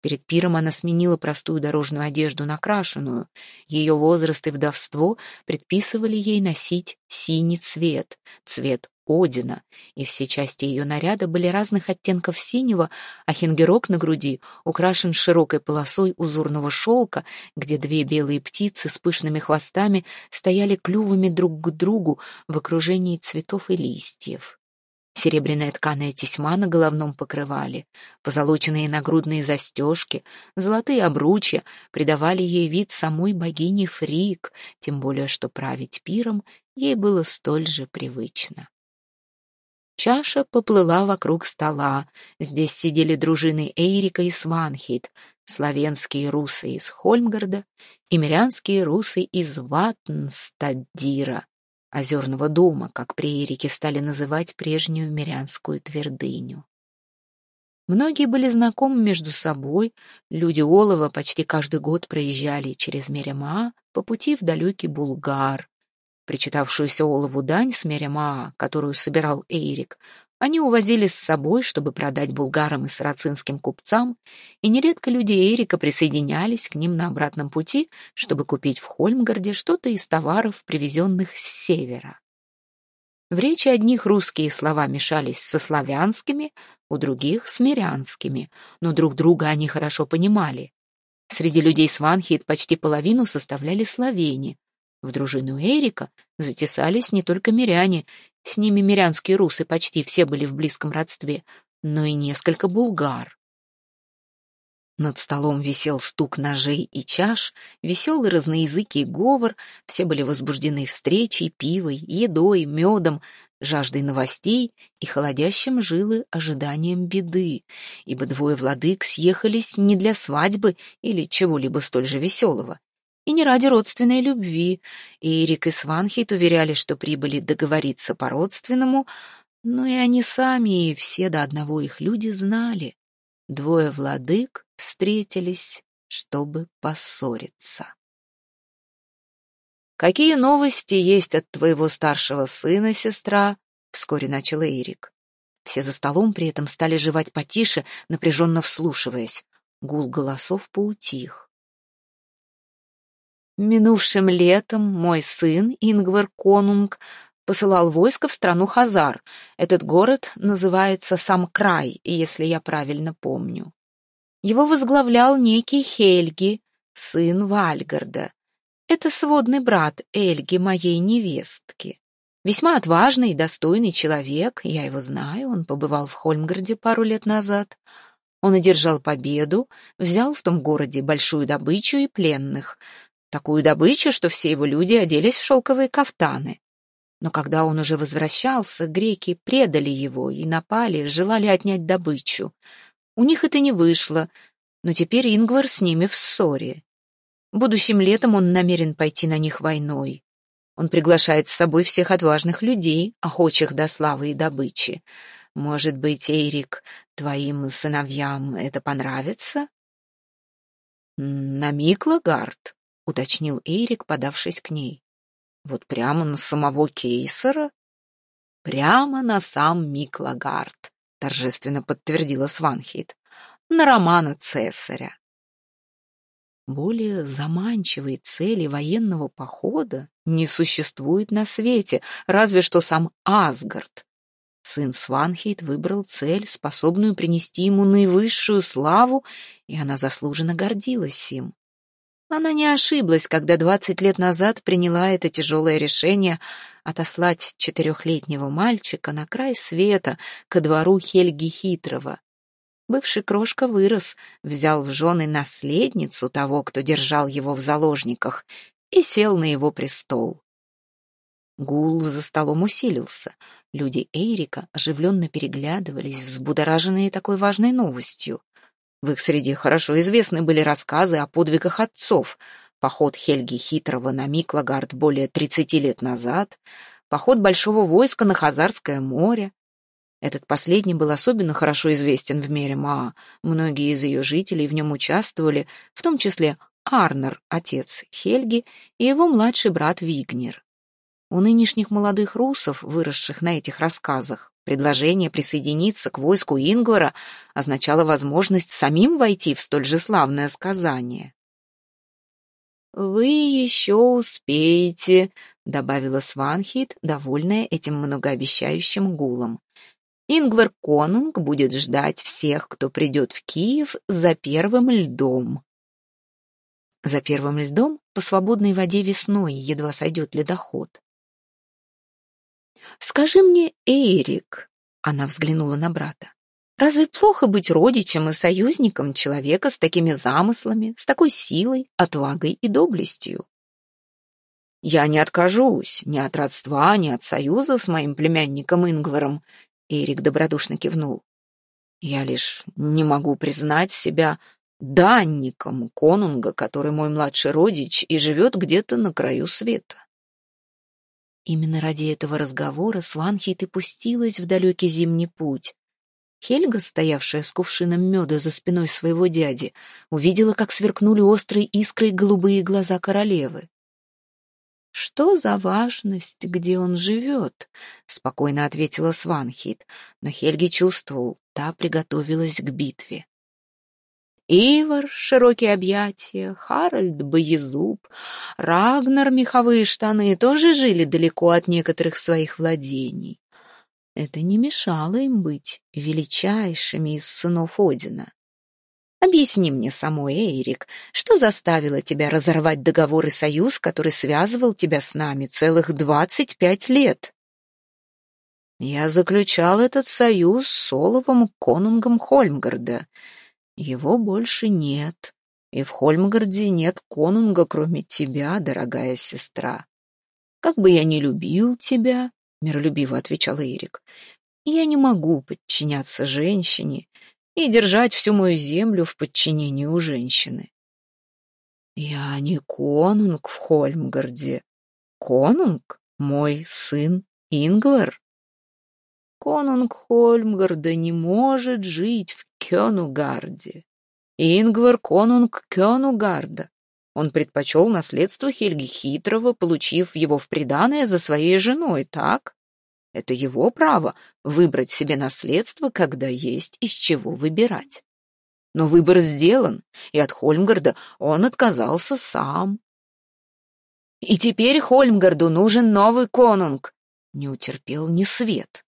Перед пиром она сменила простую дорожную одежду на крашеную. Ее возраст и вдовство предписывали ей носить синий цвет, цвет Одина, и все части ее наряда были разных оттенков синего, а хингерок на груди украшен широкой полосой узорного шелка, где две белые птицы с пышными хвостами стояли клювами друг к другу в окружении цветов и листьев серебряная тканая тесьма на головном покрывале, позолоченные нагрудные застежки, золотые обручья придавали ей вид самой богини Фрик, тем более что править пиром ей было столь же привычно. Чаша поплыла вокруг стола. Здесь сидели дружины Эйрика и Сванхит, славянские русы из Хольмгарда и мирянские русы из Ватнстаддира, озерного дома, как при Эрике стали называть прежнюю мирянскую твердыню. Многие были знакомы между собой, люди Олова почти каждый год проезжали через Мерема по пути в далекий Булгар. Причитавшуюся Олову дань с Мерема, которую собирал Эйрик, они увозили с собой, чтобы продать булгарам и сарацинским купцам, и нередко люди Эрика присоединялись к ним на обратном пути, чтобы купить в Хольмгарде что-то из товаров, привезенных с севера. В речи одних русские слова мешались со славянскими, у других — с мирянскими, но друг друга они хорошо понимали. Среди людей Сванхит почти половину составляли словени. В дружину Эрика затесались не только миряне, с ними мирянские русы почти все были в близком родстве, но и несколько булгар. Над столом висел стук ножей и чаш, веселый разноязыкий говор, все были возбуждены встречей, пивой, едой, медом, жаждой новостей и холодящим жилы ожиданием беды, ибо двое владык съехались не для свадьбы или чего-либо столь же веселого, и не ради родственной любви. И Эрик и Сванхейт уверяли, что прибыли договориться по-родственному, но и они сами, и все до одного их люди знали. Двое владык встретились, чтобы поссориться. «Какие новости есть от твоего старшего сына, сестра?» — вскоре начал Эрик. Все за столом при этом стали жевать потише, напряженно вслушиваясь. Гул голосов поутих. Минувшим летом мой сын, Ингвар Конунг, посылал войско в страну Хазар. Этот город называется Самкрай, если я правильно помню. Его возглавлял некий Хельги, сын Вальгарда. Это сводный брат Эльги, моей невестки. Весьма отважный и достойный человек, я его знаю, он побывал в Хольмгарде пару лет назад. Он одержал победу, взял в том городе большую добычу и пленных. Такую добычу, что все его люди оделись в шелковые кафтаны. Но когда он уже возвращался, греки предали его и напали, желали отнять добычу. У них это не вышло, но теперь Ингвар с ними в ссоре. Будущим летом он намерен пойти на них войной. Он приглашает с собой всех отважных людей, охочих до славы и добычи. Может быть, Эйрик, твоим сыновьям это понравится? На Миклагард, уточнил Эйрик, подавшись к ней. Вот прямо на самого Кейсера? Прямо на сам Миклагард, торжественно подтвердила Сванхит. На романа Цесаря. Более заманчивой цели военного похода не существует на свете, разве что сам Асгард. Сын Сванхейт выбрал цель, способную принести ему наивысшую славу, и она заслуженно гордилась им. Она не ошиблась, когда двадцать лет назад приняла это тяжелое решение отослать четырехлетнего мальчика на край света ко двору Хельги Хитрого, Бывший крошка вырос, взял в жены наследницу того, кто держал его в заложниках, и сел на его престол. Гул за столом усилился. Люди Эйрика оживленно переглядывались, взбудораженные такой важной новостью. В их среде хорошо известны были рассказы о подвигах отцов, поход Хельги Хитрого на Миклагард более тридцати лет назад, поход большого войска на Хазарское море, этот последний был особенно хорошо известен в мире Маа. Многие из ее жителей в нем участвовали, в том числе Арнер, отец Хельги, и его младший брат Вигнер. У нынешних молодых русов, выросших на этих рассказах, предложение присоединиться к войску Ингвара означало возможность самим войти в столь же славное сказание. «Вы еще успеете», — добавила Сванхит, довольная этим многообещающим гулом. Ингвар Конунг будет ждать всех, кто придет в Киев за первым льдом. За первым льдом по свободной воде весной едва сойдет ледоход. «Скажи мне, Эрик», — она взглянула на брата, «разве плохо быть родичем и союзником человека с такими замыслами, с такой силой, отвагой и доблестью?» «Я не откажусь ни от родства, ни от союза с моим племянником Ингваром», Эрик добродушно кивнул. «Я лишь не могу признать себя данником конунга, который мой младший родич и живет где-то на краю света». Именно ради этого разговора Сванхейт и пустилась в далекий зимний путь. Хельга, стоявшая с кувшином меда за спиной своего дяди, увидела, как сверкнули острой искрой голубые глаза королевы. «Что за важность, где он живет?» — спокойно ответила Сванхит, но Хельги чувствовал, та приготовилась к битве. Ивар — широкие объятия, Харальд — боезуб, Рагнар — меховые штаны тоже жили далеко от некоторых своих владений. Это не мешало им быть величайшими из сынов Одина. Объясни мне самой, Эйрик, что заставило тебя разорвать договор и союз, который связывал тебя с нами целых двадцать пять лет? Я заключал этот союз с Оловом конунгом Хольмгарда. Его больше нет, и в Хольмгарде нет конунга, кроме тебя, дорогая сестра. Как бы я ни любил тебя, — миролюбиво отвечал Эрик, — я не могу подчиняться женщине, и держать всю мою землю в подчинении у женщины. Я не конунг в Хольмгарде. Конунг — мой сын Ингвар. Конунг Хольмгарда не может жить в Кёнугарде. Ингвар — конунг Кёнугарда. Он предпочел наследство Хельги Хитрого, получив его в приданое за своей женой, так? Это его право выбрать себе наследство, когда есть из чего выбирать. Но выбор сделан, и от Хольмгарда он отказался сам. И теперь Хольмгарду нужен новый конунг. Не утерпел ни свет.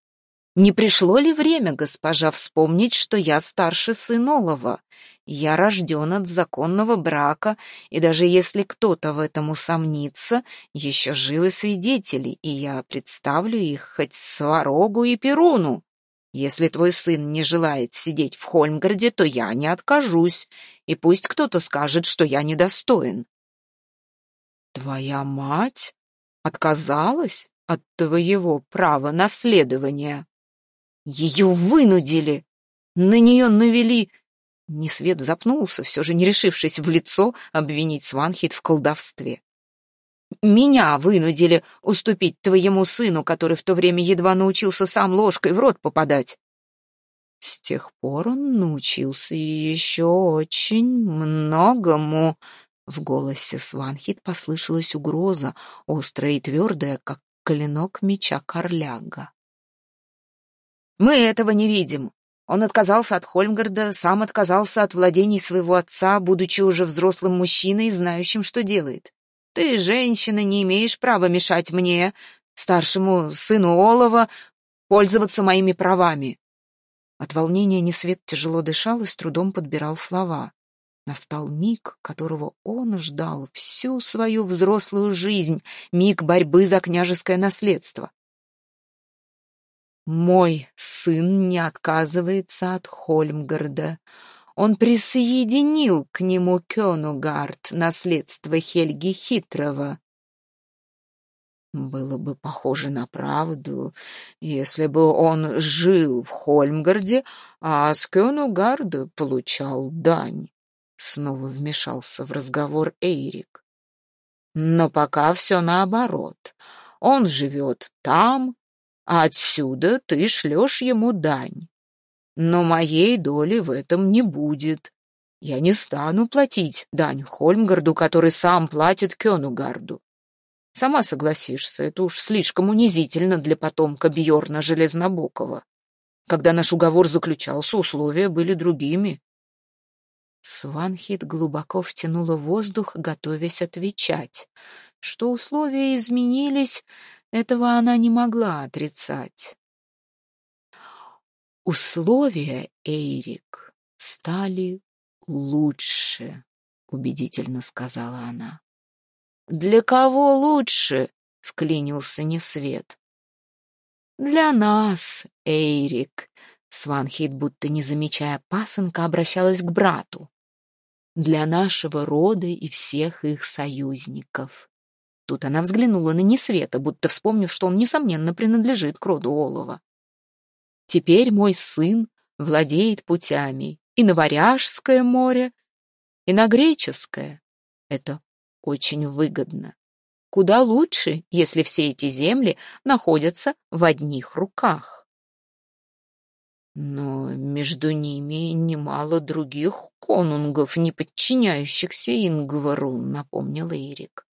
Не пришло ли время, госпожа, вспомнить, что я старший сын Олова? Я рожден от законного брака, и даже если кто-то в этом усомнится, еще живы свидетели, и я представлю их хоть Сварогу и Перуну. Если твой сын не желает сидеть в Хольмгарде, то я не откажусь, и пусть кто-то скажет, что я недостоин. Твоя мать отказалась от твоего права наследования. Ее вынудили. На нее навели Несвет запнулся, все же не решившись в лицо обвинить Сванхит в колдовстве. «Меня вынудили уступить твоему сыну, который в то время едва научился сам ложкой в рот попадать». С тех пор он научился еще очень многому. В голосе Сванхит послышалась угроза, острая и твердая, как клинок меча Корляга. «Мы этого не видим. Он отказался от Хольмгарда, сам отказался от владений своего отца, будучи уже взрослым мужчиной, знающим, что делает. Ты, женщина, не имеешь права мешать мне, старшему сыну Олова, пользоваться моими правами. От волнения Несвет тяжело дышал и с трудом подбирал слова. Настал миг, которого он ждал всю свою взрослую жизнь, миг борьбы за княжеское наследство. Мой сын не отказывается от Хольмгарда. Он присоединил к нему Кёнугард, наследство Хельги Хитрого. Было бы похоже на правду, если бы он жил в Хольмгарде, а с Кёнугарда получал дань. Снова вмешался в разговор Эйрик. Но пока все наоборот. Он живет там, а отсюда ты шлешь ему дань. Но моей доли в этом не будет. Я не стану платить дань Хольмгарду, который сам платит Кёнугарду. Сама согласишься, это уж слишком унизительно для потомка Бьорна Железнобокова. Когда наш уговор заключался, условия были другими. Сванхит глубоко втянула воздух, готовясь отвечать. Что условия изменились, этого она не могла отрицать. Условия, Эйрик, стали лучше, убедительно сказала она. Для кого лучше? вклинился Несвет. Для нас, Эйрик. Сванхит, будто не замечая пасынка, обращалась к брату. Для нашего рода и всех их союзников. Тут она взглянула на Несвета, будто вспомнив, что он, несомненно, принадлежит к роду Олова. Теперь мой сын владеет путями и на Варяжское море, и на Греческое. Это очень выгодно. Куда лучше, если все эти земли находятся в одних руках. Но между ними немало других конунгов, не подчиняющихся Ингвару, напомнил Эрик.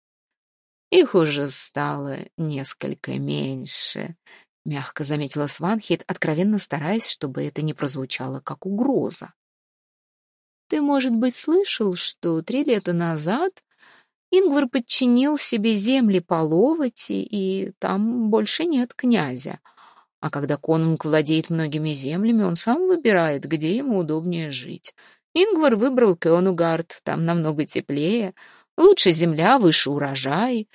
Их уже стало несколько меньше, мягко заметила Сванхит, откровенно стараясь, чтобы это не прозвучало как угроза. Ты, может быть, слышал, что три лета назад Ингвар подчинил себе земли Половати, и там больше нет князя. А когда конунг владеет многими землями, он сам выбирает, где ему удобнее жить. Ингвар выбрал Кёнугард, там намного теплее, лучше земля, выше урожай.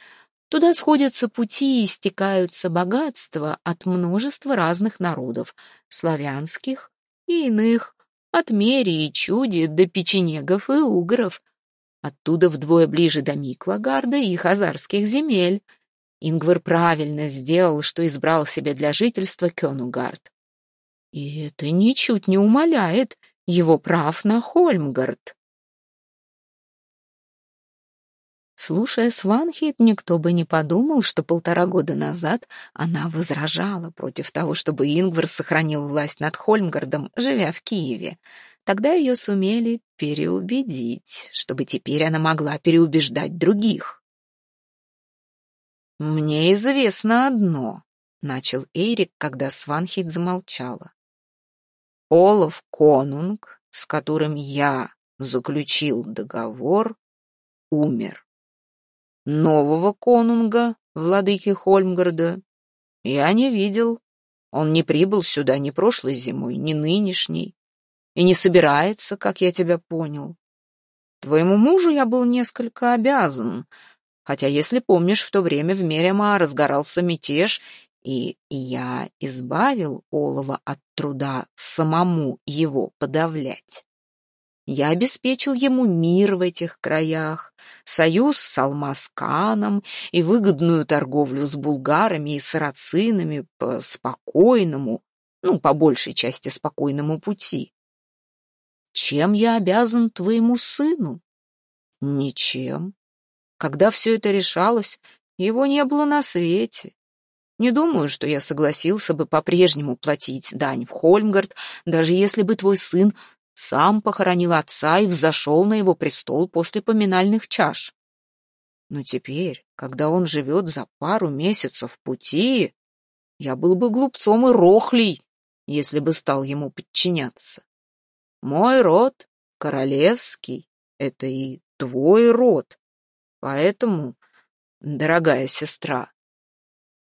Туда сходятся пути и стекаются богатства от множества разных народов, славянских и иных, от Мерии и Чуди до печенегов и угров. Оттуда вдвое ближе до Миклагарда и хазарских земель. Ингвар правильно сделал, что избрал себе для жительства Кёнугард. И это ничуть не умаляет его прав на Хольмгард. Слушая Сванхит, никто бы не подумал, что полтора года назад она возражала против того, чтобы Ингвар сохранил власть над Хольмгардом, живя в Киеве. Тогда ее сумели переубедить, чтобы теперь она могла переубеждать других. «Мне известно одно», — начал Эрик, когда Сванхит замолчала. «Олаф Конунг, с которым я заключил договор, умер нового конунга, владыки Хольмгарда, я не видел. Он не прибыл сюда ни прошлой зимой, ни нынешней, и не собирается, как я тебя понял. Твоему мужу я был несколько обязан, хотя, если помнишь, в то время в Мерема разгорался мятеж, и я избавил Олова от труда самому его подавлять. Я обеспечил ему мир в этих краях, союз с Алмасканом и выгодную торговлю с булгарами и сарацинами по спокойному, ну, по большей части спокойному пути. Чем я обязан твоему сыну? Ничем. Когда все это решалось, его не было на свете. Не думаю, что я согласился бы по-прежнему платить дань в Хольмгард, даже если бы твой сын сам похоронил отца и взошел на его престол после поминальных чаш. Но теперь, когда он живет за пару месяцев пути, я был бы глупцом и рохлей, если бы стал ему подчиняться. Мой род королевский, это и твой род, поэтому, дорогая сестра...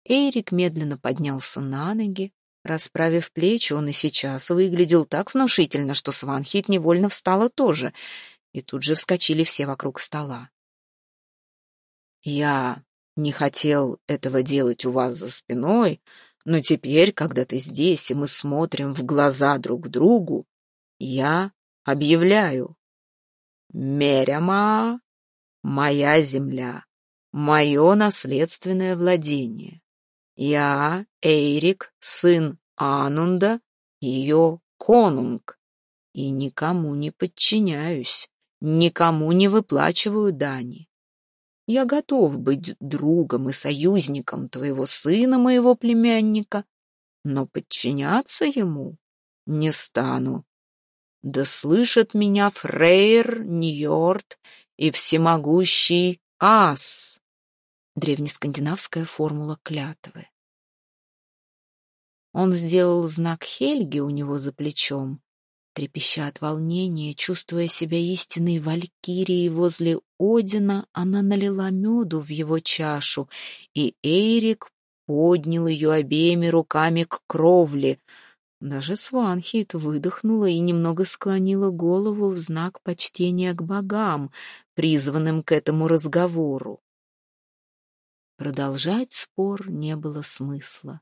Эрик медленно поднялся на ноги, Расправив плечи, он и сейчас выглядел так внушительно, что Сванхит невольно встала тоже, и тут же вскочили все вокруг стола. «Я не хотел этого делать у вас за спиной, но теперь, когда ты здесь, и мы смотрим в глаза друг другу, я объявляю. Меряма — моя земля, мое наследственное владение. Я, Эйрик, сын Анунда, ее конунг, и никому не подчиняюсь, никому не выплачиваю дани. Я готов быть другом и союзником твоего сына, моего племянника, но подчиняться ему не стану. Да слышат меня Фрейр, Ньорд и всемогущий Ас древнескандинавская формула клятвы. Он сделал знак Хельги у него за плечом, трепеща от волнения, чувствуя себя истинной валькирией возле Одина, она налила меду в его чашу, и Эйрик поднял ее обеими руками к кровле. Даже Сванхит выдохнула и немного склонила голову в знак почтения к богам, призванным к этому разговору. Продолжать спор не было смысла.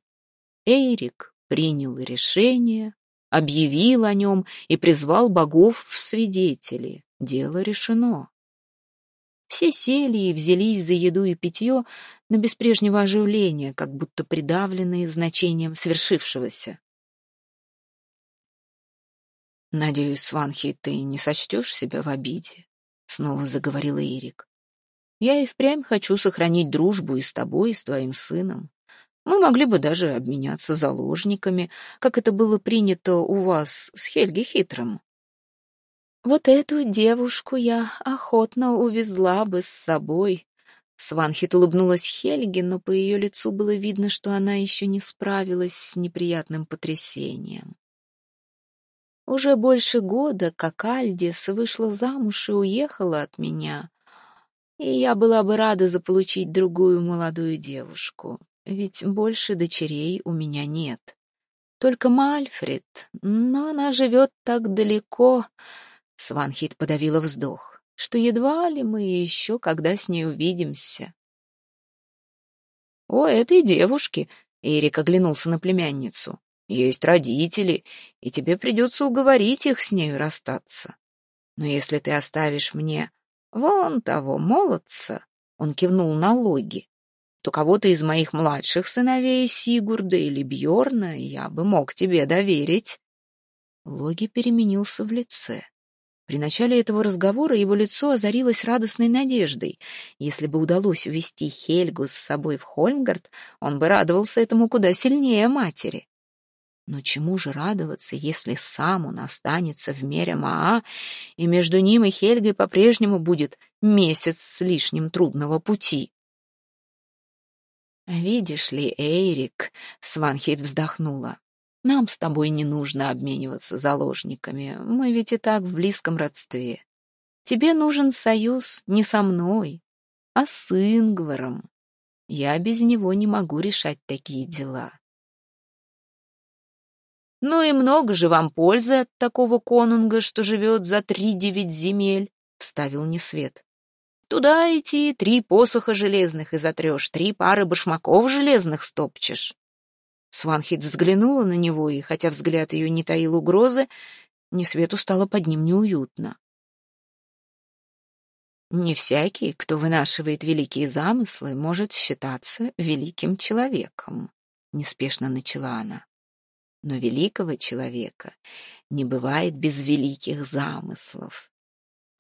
Эйрик принял решение, объявил о нем и призвал богов в свидетели. Дело решено. Все сели и взялись за еду и питье, но без прежнего оживления, как будто придавленные значением свершившегося. «Надеюсь, Сванхи, ты не сочтешь себя в обиде?» — снова заговорил Эрик. «Я и впрямь хочу сохранить дружбу и с тобой, и с твоим сыном. Мы могли бы даже обменяться заложниками, как это было принято у вас с Хельги Хитрым. Вот эту девушку я охотно увезла бы с собой. Сванхит улыбнулась Хельге, но по ее лицу было видно, что она еще не справилась с неприятным потрясением. Уже больше года, как Альдис вышла замуж и уехала от меня, и я была бы рада заполучить другую молодую девушку ведь больше дочерей у меня нет. Только Мальфред, но она живет так далеко, Сванхит подавила вздох, что едва ли мы еще когда с ней увидимся. «О, этой девушке!» — Эрик оглянулся на племянницу. «Есть родители, и тебе придется уговорить их с нею расстаться. Но если ты оставишь мне вон того молодца...» — он кивнул на Логи то кого-то из моих младших сыновей, Сигурда или Бьорна, я бы мог тебе доверить. Логи переменился в лице. При начале этого разговора его лицо озарилось радостной надеждой. Если бы удалось увести Хельгу с собой в Хольмгард, он бы радовался этому куда сильнее матери. Но чему же радоваться, если сам он останется в мире Маа, и между ним и Хельгой по-прежнему будет месяц с лишним трудного пути? «Видишь ли, Эйрик», — Сванхейт вздохнула, — «нам с тобой не нужно обмениваться заложниками, мы ведь и так в близком родстве. Тебе нужен союз не со мной, а с Ингваром. Я без него не могу решать такие дела». «Ну и много же вам пользы от такого конунга, что живет за три девять земель», — вставил Несвет. Туда идти, три посоха железных и затрешь, три пары башмаков железных стопчешь. Сванхит взглянула на него, и, хотя взгляд ее не таил угрозы, Несвету стало под ним неуютно. Не всякий, кто вынашивает великие замыслы, может считаться великим человеком, — неспешно начала она. Но великого человека не бывает без великих замыслов.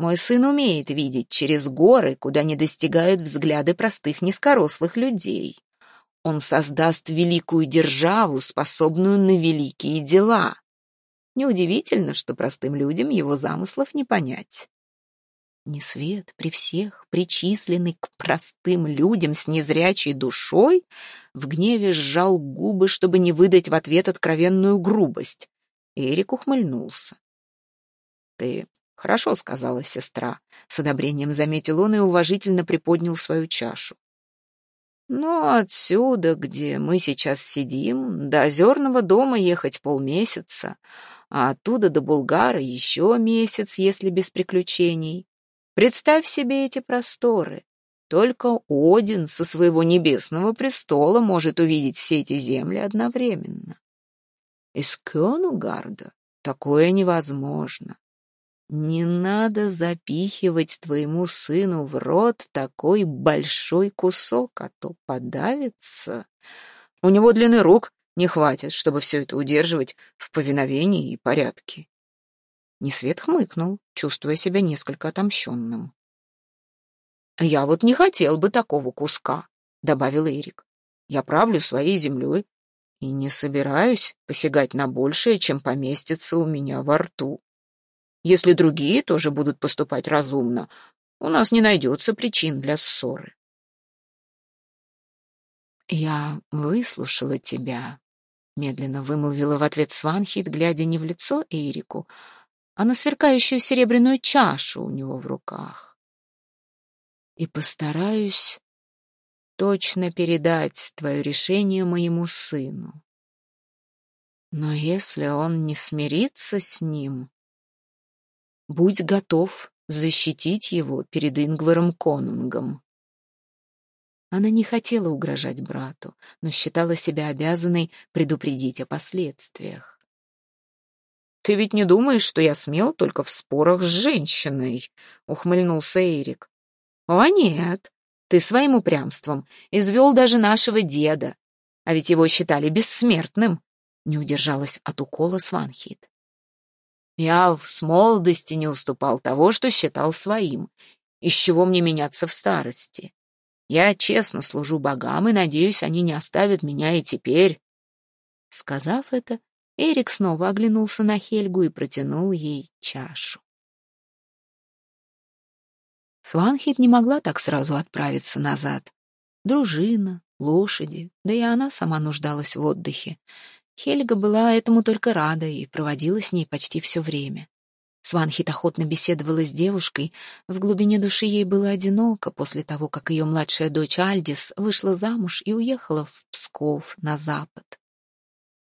Мой сын умеет видеть через горы, куда не достигают взгляды простых низкорослых людей. Он создаст великую державу, способную на великие дела. Неудивительно, что простым людям его замыслов не понять. Несвет при всех, причисленный к простым людям с незрячей душой, в гневе сжал губы, чтобы не выдать в ответ откровенную грубость. Эрик ухмыльнулся. «Ты «Хорошо», — сказала сестра. С одобрением заметил он и уважительно приподнял свою чашу. «Но отсюда, где мы сейчас сидим, до озерного дома ехать полмесяца, а оттуда до Булгара еще месяц, если без приключений. Представь себе эти просторы. Только Один со своего небесного престола может увидеть все эти земли одновременно. Из Кёнугарда такое невозможно. Не надо запихивать твоему сыну в рот такой большой кусок, а то подавится. У него длины рук не хватит, чтобы все это удерживать в повиновении и порядке. Несвет хмыкнул, чувствуя себя несколько отомщенным. «Я вот не хотел бы такого куска», — добавил Эрик. «Я правлю своей землей и не собираюсь посягать на большее, чем поместится у меня во рту». Если другие тоже будут поступать разумно, у нас не найдется причин для ссоры. «Я выслушала тебя», — медленно вымолвила в ответ Сванхит, глядя не в лицо Эрику, а на сверкающую серебряную чашу у него в руках. «И постараюсь точно передать твое решение моему сыну. Но если он не смирится с ним, Будь готов защитить его перед Ингваром Конунгом. Она не хотела угрожать брату, но считала себя обязанной предупредить о последствиях. «Ты ведь не думаешь, что я смел только в спорах с женщиной?» — ухмыльнулся Эрик. «О, нет, ты своим упрямством извел даже нашего деда, а ведь его считали бессмертным», — не удержалась от укола Сванхит. Я с молодости не уступал того, что считал своим. Из чего мне меняться в старости? Я честно служу богам и надеюсь, они не оставят меня и теперь. Сказав это, Эрик снова оглянулся на Хельгу и протянул ей чашу. Сванхит не могла так сразу отправиться назад. Дружина, лошади, да и она сама нуждалась в отдыхе. Хельга была этому только рада и проводила с ней почти все время. Сванхит охотно беседовала с девушкой, в глубине души ей было одиноко после того, как ее младшая дочь Альдис вышла замуж и уехала в Псков на запад.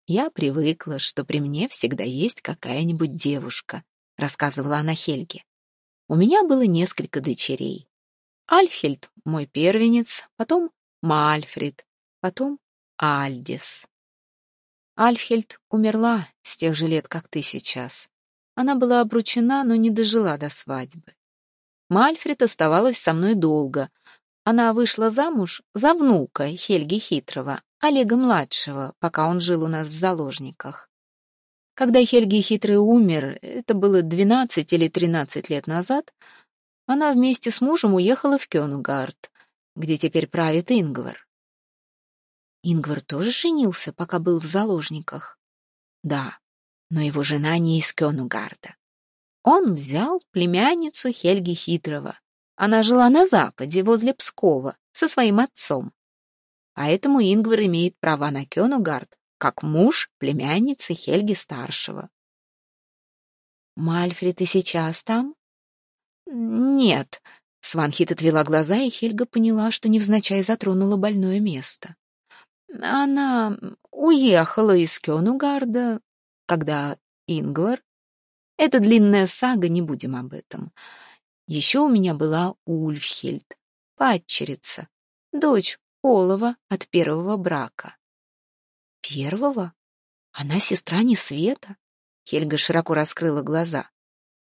«Я привыкла, что при мне всегда есть какая-нибудь девушка», — рассказывала она Хельге. «У меня было несколько дочерей. Альфельд — мой первенец, потом Мальфрид, потом Альдис. Альфхельд умерла с тех же лет, как ты сейчас. Она была обручена, но не дожила до свадьбы. Мальфред оставалась со мной долго. Она вышла замуж за внука Хельги Хитрого, Олега-младшего, пока он жил у нас в заложниках. Когда Хельги Хитрый умер, это было 12 или 13 лет назад, она вместе с мужем уехала в Кёнугард где теперь правит Ингвар. Ингвар тоже женился, пока был в заложниках? Да, но его жена не из Кёнугарда. Он взял племянницу Хельги Хитрого. Она жила на западе, возле Пскова, со своим отцом. Поэтому Ингвар имеет права на Кёнугард, как муж племянницы Хельги Старшего. Мальфред и сейчас там? Нет, Сванхит отвела глаза, и Хельга поняла, что невзначай затронула больное место. Она уехала из Кёнугарда, когда Ингвар... Это длинная сага, не будем об этом. Еще у меня была Ульфхельд, падчерица, дочь Олова от первого брака. Первого? Она сестра не Света? Хельга широко раскрыла глаза.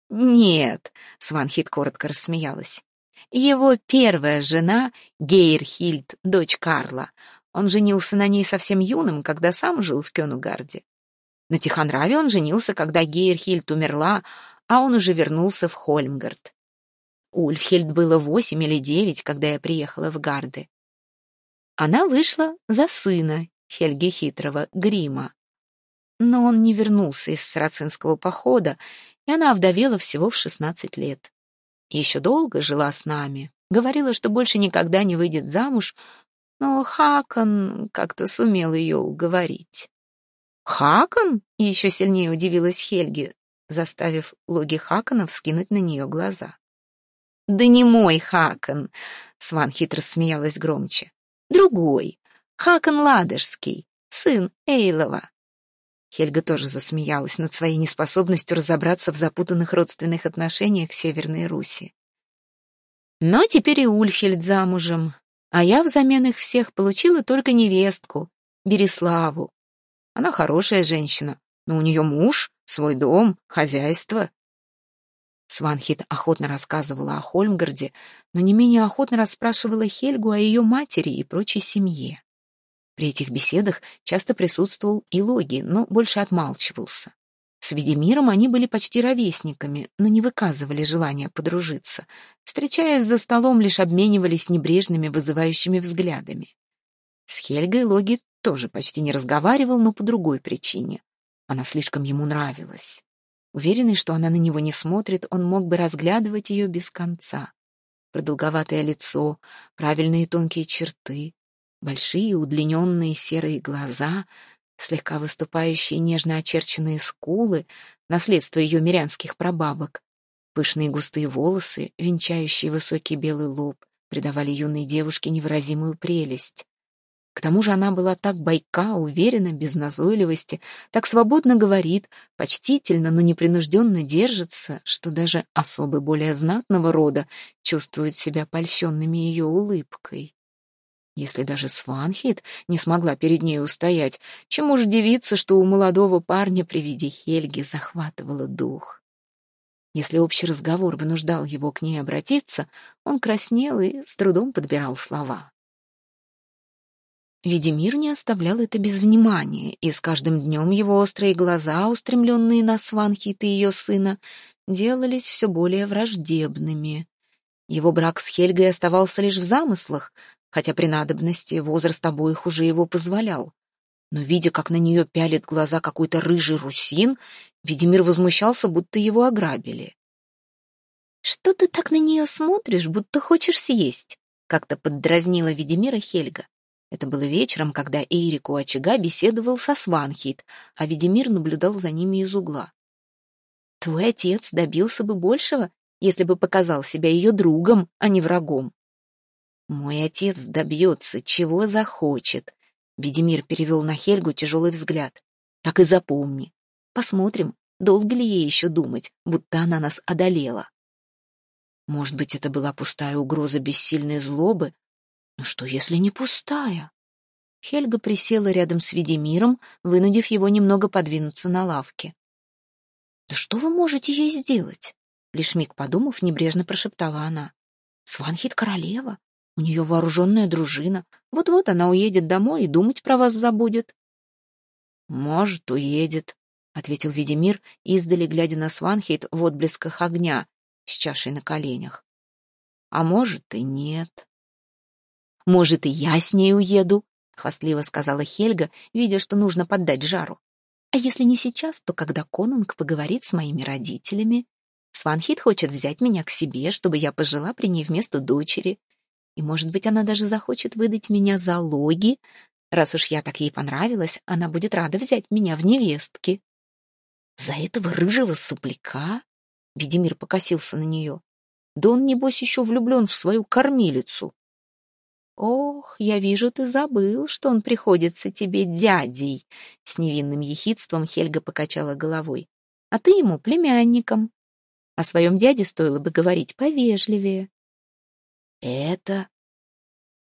«Нет», — Сванхит коротко рассмеялась. Его первая жена — Гейрхильд, дочь Карла. Он женился на ней совсем юным, когда сам жил в Кёнугарде. На Тихонраве он женился, когда Гейрхильд умерла, а он уже вернулся в Хольмгард. Ульфхельд было восемь или девять, когда я приехала в Гарды. Она вышла за сына Хельги Хитрого, Грима. Но он не вернулся из сарацинского похода, и она овдовела всего в шестнадцать лет. Еще долго жила с нами, говорила, что больше никогда не выйдет замуж, но Хакон как-то сумел ее уговорить. «Хакон?» — еще сильнее удивилась Хельги, заставив логи Хакона вскинуть на нее глаза. «Да не мой Хакон!» — Сван хитро смеялась громче. «Другой. Хакон Ладожский, сын Эйлова». Хельга тоже засмеялась над своей неспособностью разобраться в запутанных родственных отношениях Северной Руси. Но теперь и Ульфхельд замужем, а я взамен их всех получила только невестку, Береславу. Она хорошая женщина, но у нее муж, свой дом, хозяйство. Сванхит охотно рассказывала о Хольмгарде, но не менее охотно расспрашивала Хельгу о ее матери и прочей семье. При этих беседах часто присутствовал и Логи, но больше отмалчивался. С Ведемиром они были почти ровесниками, но не выказывали желания подружиться. Встречаясь за столом, лишь обменивались небрежными, вызывающими взглядами. С Хельгой Логи тоже почти не разговаривал, но по другой причине. Она слишком ему нравилась. Уверенный, что она на него не смотрит, он мог бы разглядывать ее без конца. Продолговатое лицо, правильные тонкие черты, Большие удлиненные серые глаза, слегка выступающие нежно очерченные скулы, наследство ее мирянских прабабок, пышные густые волосы, венчающие высокий белый лоб, придавали юной девушке невыразимую прелесть. К тому же она была так бойка, уверена, без назойливости, так свободно говорит, почтительно, но непринужденно держится, что даже особы более знатного рода чувствуют себя польщенными ее улыбкой. Если даже Сванхит не смогла перед ней устоять, чему же удивиться, что у молодого парня при виде Хельги захватывало дух. Если общий разговор вынуждал его к ней обратиться, он краснел и с трудом подбирал слова. Ведимир не оставлял это без внимания, и с каждым днем его острые глаза, устремленные на Сванхит и ее сына, делались все более враждебными. Его брак с Хельгой оставался лишь в замыслах, хотя при надобности возраст обоих уже его позволял. Но, видя, как на нее пялит глаза какой-то рыжий русин, Ведимир возмущался, будто его ограбили. «Что ты так на нее смотришь, будто хочешь съесть?» — как-то поддразнила Ведимира Хельга. Это было вечером, когда Эйрик у очага беседовал со Сванхит, а Ведимир наблюдал за ними из угла. «Твой отец добился бы большего, если бы показал себя ее другом, а не врагом». «Мой отец добьется, чего захочет», — Ведимир перевел на Хельгу тяжелый взгляд. «Так и запомни. Посмотрим, долго ли ей еще думать, будто она нас одолела». Может быть, это была пустая угроза бессильной злобы, но что, если не пустая? Хельга присела рядом с Ведимиром, вынудив его немного подвинуться на лавке. «Да что вы можете ей сделать?» Лишь миг подумав, небрежно прошептала она. «Сванхит королева, у нее вооруженная дружина. Вот-вот она уедет домой и думать про вас забудет». «Может, уедет», — ответил Ведимир, издали глядя на Сванхит в отблесках огня с чашей на коленях. «А может, и нет». Может, и я с ней уеду, — хвастливо сказала Хельга, видя, что нужно поддать жару. А если не сейчас, то когда конунг поговорит с моими родителями? Сванхит хочет взять меня к себе, чтобы я пожила при ней вместо дочери. И, может быть, она даже захочет выдать меня за логи. Раз уж я так ей понравилась, она будет рада взять меня в невестки. За этого рыжего сопляка? Ведимир покосился на нее. Да он, небось, еще влюблен в свою кормилицу. «Ох, я вижу, ты забыл, что он приходится тебе дядей!» С невинным ехидством Хельга покачала головой. «А ты ему племянником. О своем дяде стоило бы говорить повежливее». «Это...»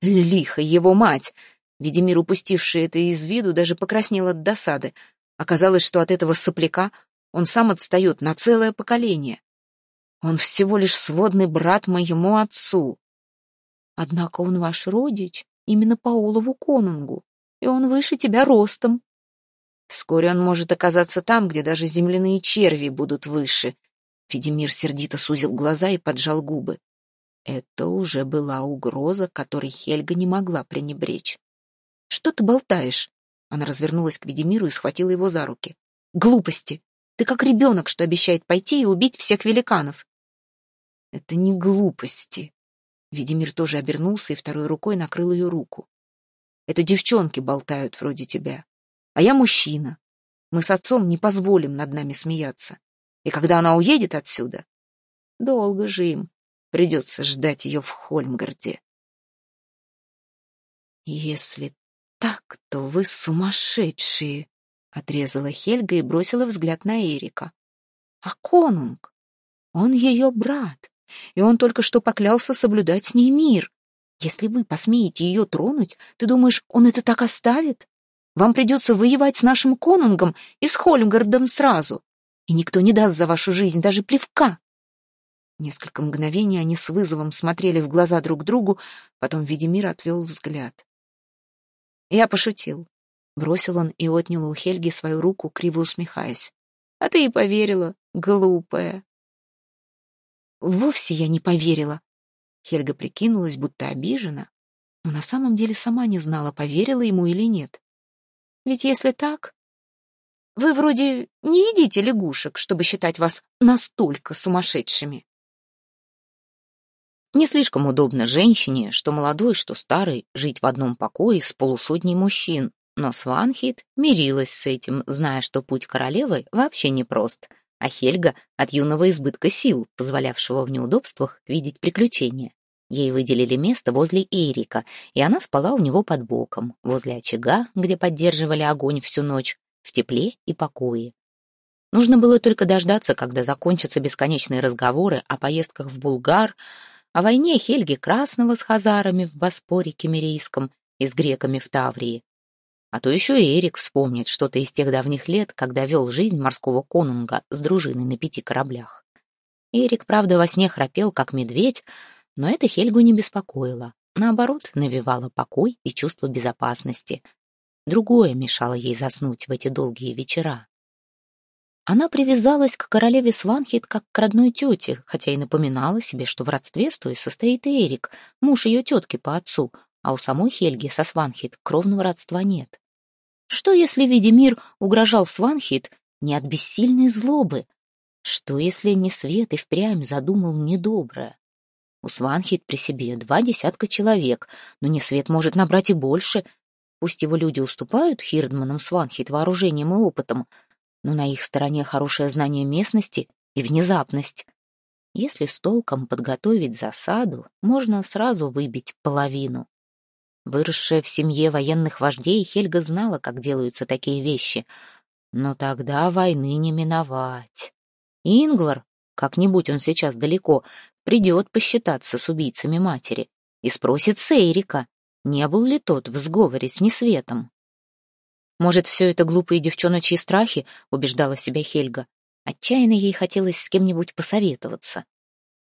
«Лихо его мать!» Ведимир, упустивший это из виду, даже покраснел от досады. Оказалось, что от этого сопляка он сам отстает на целое поколение. Он всего лишь сводный брат моему отцу. Однако он ваш родич, именно по Олову Конунгу, и он выше тебя ростом. Вскоре он может оказаться там, где даже земляные черви будут выше. Федимир сердито сузил глаза и поджал губы. Это уже была угроза, которой Хельга не могла пренебречь. «Что ты болтаешь?» Она развернулась к Ведимиру и схватила его за руки. «Глупости! Ты как ребенок, что обещает пойти и убить всех великанов!» «Это не глупости», Ведимир тоже обернулся и второй рукой накрыл ее руку. «Это девчонки болтают вроде тебя. А я мужчина. Мы с отцом не позволим над нами смеяться. И когда она уедет отсюда, долго же им придется ждать ее в Хольмгарде». «Если так, то вы сумасшедшие!» — отрезала Хельга и бросила взгляд на Эрика. «А конунг? Он ее брат и он только что поклялся соблюдать с ней мир. Если вы посмеете ее тронуть, ты думаешь, он это так оставит? Вам придется воевать с нашим конунгом и с Хольмгардом сразу, и никто не даст за вашу жизнь даже плевка. Несколько мгновений они с вызовом смотрели в глаза друг другу, потом Ведимир отвел взгляд. Я пошутил. Бросил он и отнял у Хельги свою руку, криво усмехаясь. А ты и поверила, глупая. Вовсе я не поверила. Хельга прикинулась, будто обижена, но на самом деле сама не знала, поверила ему или нет. Ведь если так, вы вроде не едите лягушек, чтобы считать вас настолько сумасшедшими. Не слишком удобно женщине, что молодой, что старый, жить в одном покое с полусотней мужчин, но Сванхит мирилась с этим, зная, что путь королевы вообще непрост — а Хельга — от юного избытка сил, позволявшего в неудобствах видеть приключения. Ей выделили место возле Эрика, и она спала у него под боком, возле очага, где поддерживали огонь всю ночь, в тепле и покое. Нужно было только дождаться, когда закончатся бесконечные разговоры о поездках в Булгар, о войне Хельги Красного с хазарами в Боспоре Кемерийском и с греками в Таврии, а то еще и Эрик вспомнит что-то из тех давних лет, когда вел жизнь морского конунга с дружиной на пяти кораблях. Эрик, правда, во сне храпел, как медведь, но это Хельгу не беспокоило. наоборот, навевало покой и чувство безопасности. Другое мешало ей заснуть в эти долгие вечера. Она привязалась к королеве Сванхит как к родной тете, хотя и напоминала себе, что в родстве с той состоит Эрик, муж ее тетки по отцу, а у самой Хельги со Сванхит кровного родства нет. Что, если Ведимир угрожал Сванхит не от бессильной злобы? Что, если не свет и впрямь задумал недоброе? У Сванхит при себе два десятка человек, но не свет может набрать и больше. Пусть его люди уступают Хирдманам Сванхит вооружением и опытом, но на их стороне хорошее знание местности и внезапность. Если с толком подготовить засаду, можно сразу выбить половину. Выросшая в семье военных вождей, Хельга знала, как делаются такие вещи. Но тогда войны не миновать. Ингвар, как-нибудь он сейчас далеко, придет посчитаться с убийцами матери и спросит Сейрика, не был ли тот в сговоре с Несветом. Может, все это глупые девчоночьи страхи, убеждала себя Хельга. Отчаянно ей хотелось с кем-нибудь посоветоваться.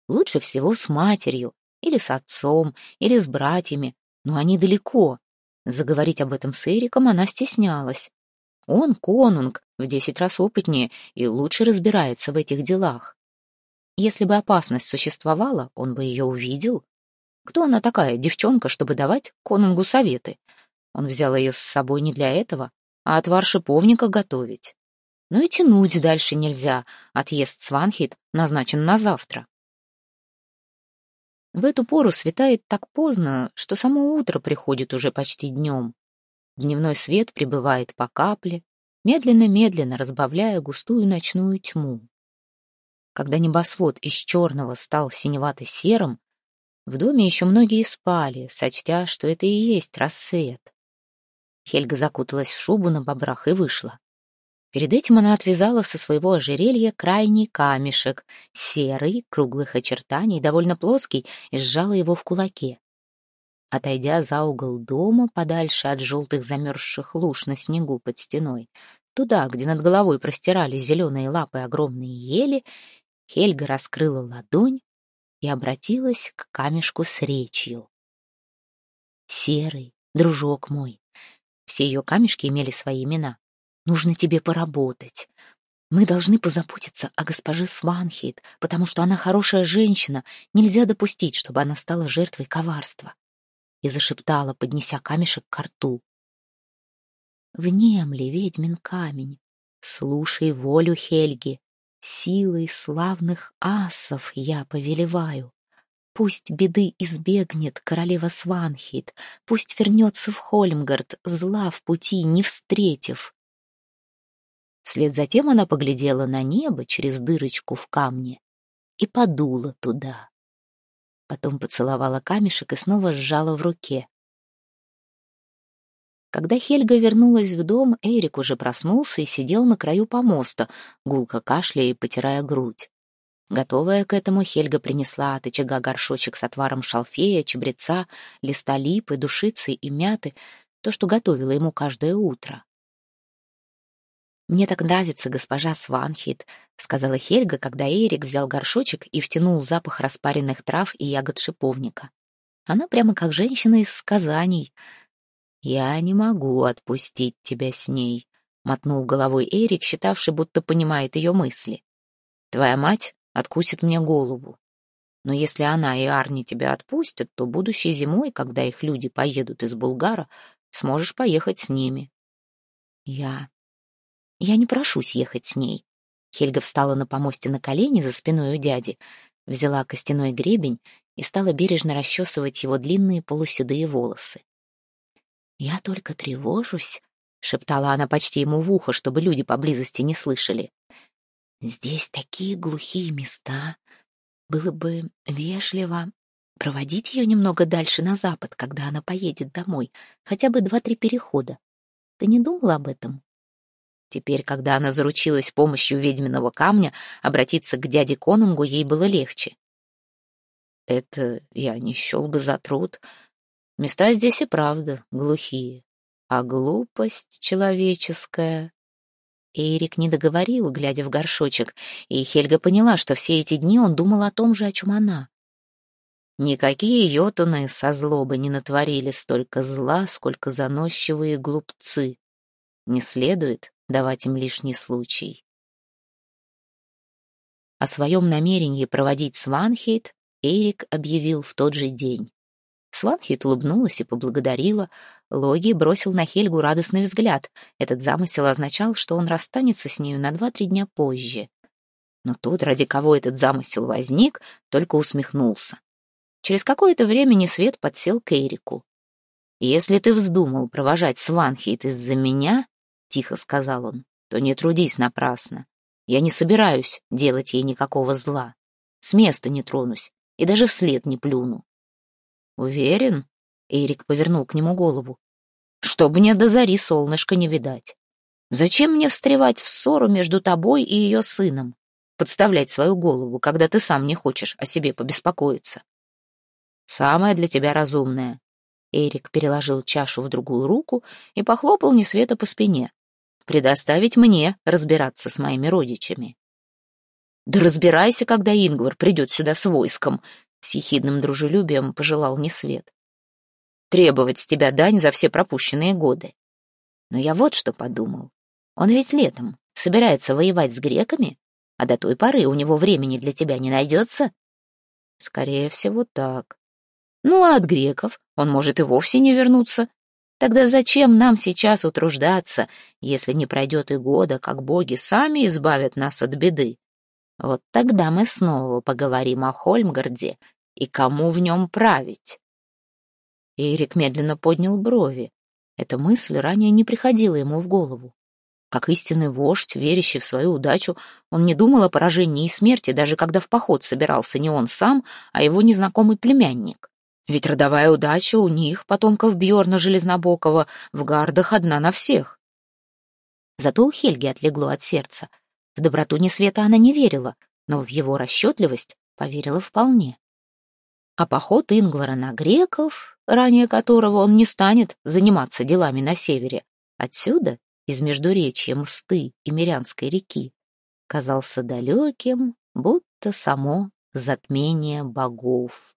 Лучше всего с матерью, или с отцом, или с братьями, но они далеко. Заговорить об этом с Эриком она стеснялась. Он конунг, в десять раз опытнее и лучше разбирается в этих делах. Если бы опасность существовала, он бы ее увидел. Кто она такая, девчонка, чтобы давать конунгу советы? Он взял ее с собой не для этого, а отвар шиповника готовить. Ну и тянуть дальше нельзя, отъезд Сванхит назначен на завтра. В эту пору светает так поздно, что само утро приходит уже почти днем. Дневной свет прибывает по капле, медленно-медленно разбавляя густую ночную тьму. Когда небосвод из черного стал синевато-серым, в доме еще многие спали, сочтя, что это и есть рассвет. Хельга закуталась в шубу на бобрах и вышла. Перед этим она отвязала со своего ожерелья крайний камешек, серый, круглых очертаний, довольно плоский, и сжала его в кулаке. Отойдя за угол дома, подальше от желтых замерзших луж на снегу под стеной, туда, где над головой простирались зеленые лапы огромные ели, Хельга раскрыла ладонь и обратилась к камешку с речью. «Серый, дружок мой, все ее камешки имели свои имена. Нужно тебе поработать. Мы должны позаботиться о госпоже Сванхейт, потому что она хорошая женщина. Нельзя допустить, чтобы она стала жертвой коварства. И зашептала, поднеся камешек к рту. Внемли, ведьмин камень, слушай волю Хельги. Силой славных асов я повелеваю. Пусть беды избегнет королева Сванхит, пусть вернется в Хольмгард, зла в пути не встретив. Вслед за тем она поглядела на небо через дырочку в камне и подула туда. Потом поцеловала камешек и снова сжала в руке. Когда Хельга вернулась в дом, Эрик уже проснулся и сидел на краю помоста, гулко кашляя и потирая грудь. Готовая к этому, Хельга принесла от очага горшочек с отваром шалфея, чебреца, листа липы, душицы и мяты, то, что готовила ему каждое утро. «Мне так нравится госпожа Сванхит», — сказала Хельга, когда Эрик взял горшочек и втянул запах распаренных трав и ягод шиповника. «Она прямо как женщина из сказаний». «Я не могу отпустить тебя с ней», — мотнул головой Эрик, считавший, будто понимает ее мысли. «Твоя мать откусит мне голову. Но если она и Арни тебя отпустят, то будущей зимой, когда их люди поедут из Булгара, сможешь поехать с ними. Я... Я не прошусь ехать с ней. Хельга встала на помосте на колени за спиной у дяди, взяла костяной гребень и стала бережно расчесывать его длинные полуседые волосы. «Я только тревожусь», — шептала она почти ему в ухо, чтобы люди поблизости не слышали. Здесь такие глухие места. Было бы вежливо проводить ее немного дальше на запад, когда она поедет домой, хотя бы два-три перехода. Ты не думал об этом? Теперь, когда она заручилась помощью ведьминого камня, обратиться к дяде Конунгу ей было легче. Это я не счел бы за труд. Места здесь и правда глухие. А глупость человеческая Эрик не договорил, глядя в горшочек, и Хельга поняла, что все эти дни он думал о том же, о чем она. Никакие йотуны со злобы не натворили столько зла, сколько заносчивые глупцы. Не следует давать им лишний случай. О своем намерении проводить Сванхейт Эрик объявил в тот же день. Сванхейт улыбнулась и поблагодарила. Логи бросил на Хельгу радостный взгляд. Этот замысел означал, что он расстанется с нею на два-три дня позже. Но тот, ради кого этот замысел возник, только усмехнулся. Через какое-то время Несвет подсел к Эрику. «Если ты вздумал провожать Сванхейт из-за меня, — тихо сказал он, — то не трудись напрасно. Я не собираюсь делать ей никакого зла. С места не тронусь и даже вслед не плюну. Уверен? Эрик повернул к нему голову. Чтоб мне до зари солнышко не видать. Зачем мне встревать в ссору между тобой и ее сыном? Подставлять свою голову, когда ты сам не хочешь о себе побеспокоиться. Самое для тебя разумное. Эрик переложил чашу в другую руку и похлопал Несвета по спине предоставить мне разбираться с моими родичами. «Да разбирайся, когда Ингвар придет сюда с войском», — с ехидным дружелюбием пожелал Несвет. «Требовать с тебя дань за все пропущенные годы. Но я вот что подумал. Он ведь летом собирается воевать с греками, а до той поры у него времени для тебя не найдется?» «Скорее всего, так. Ну, а от греков он может и вовсе не вернуться, Тогда зачем нам сейчас утруждаться, если не пройдет и года, как боги сами избавят нас от беды? Вот тогда мы снова поговорим о Хольмгарде и кому в нем править. Эрик медленно поднял брови. Эта мысль ранее не приходила ему в голову. Как истинный вождь, верящий в свою удачу, он не думал о поражении и смерти, даже когда в поход собирался не он сам, а его незнакомый племянник. Ведь родовая удача у них, потомков Бьорна Железнобокова, в гардах одна на всех. Зато у Хельги отлегло от сердца. В доброту Несвета она не верила, но в его расчетливость поверила вполне. А поход Ингвара на греков, ранее которого он не станет заниматься делами на севере, отсюда, из междуречья Мсты и Мирянской реки, казался далеким, будто само затмение богов.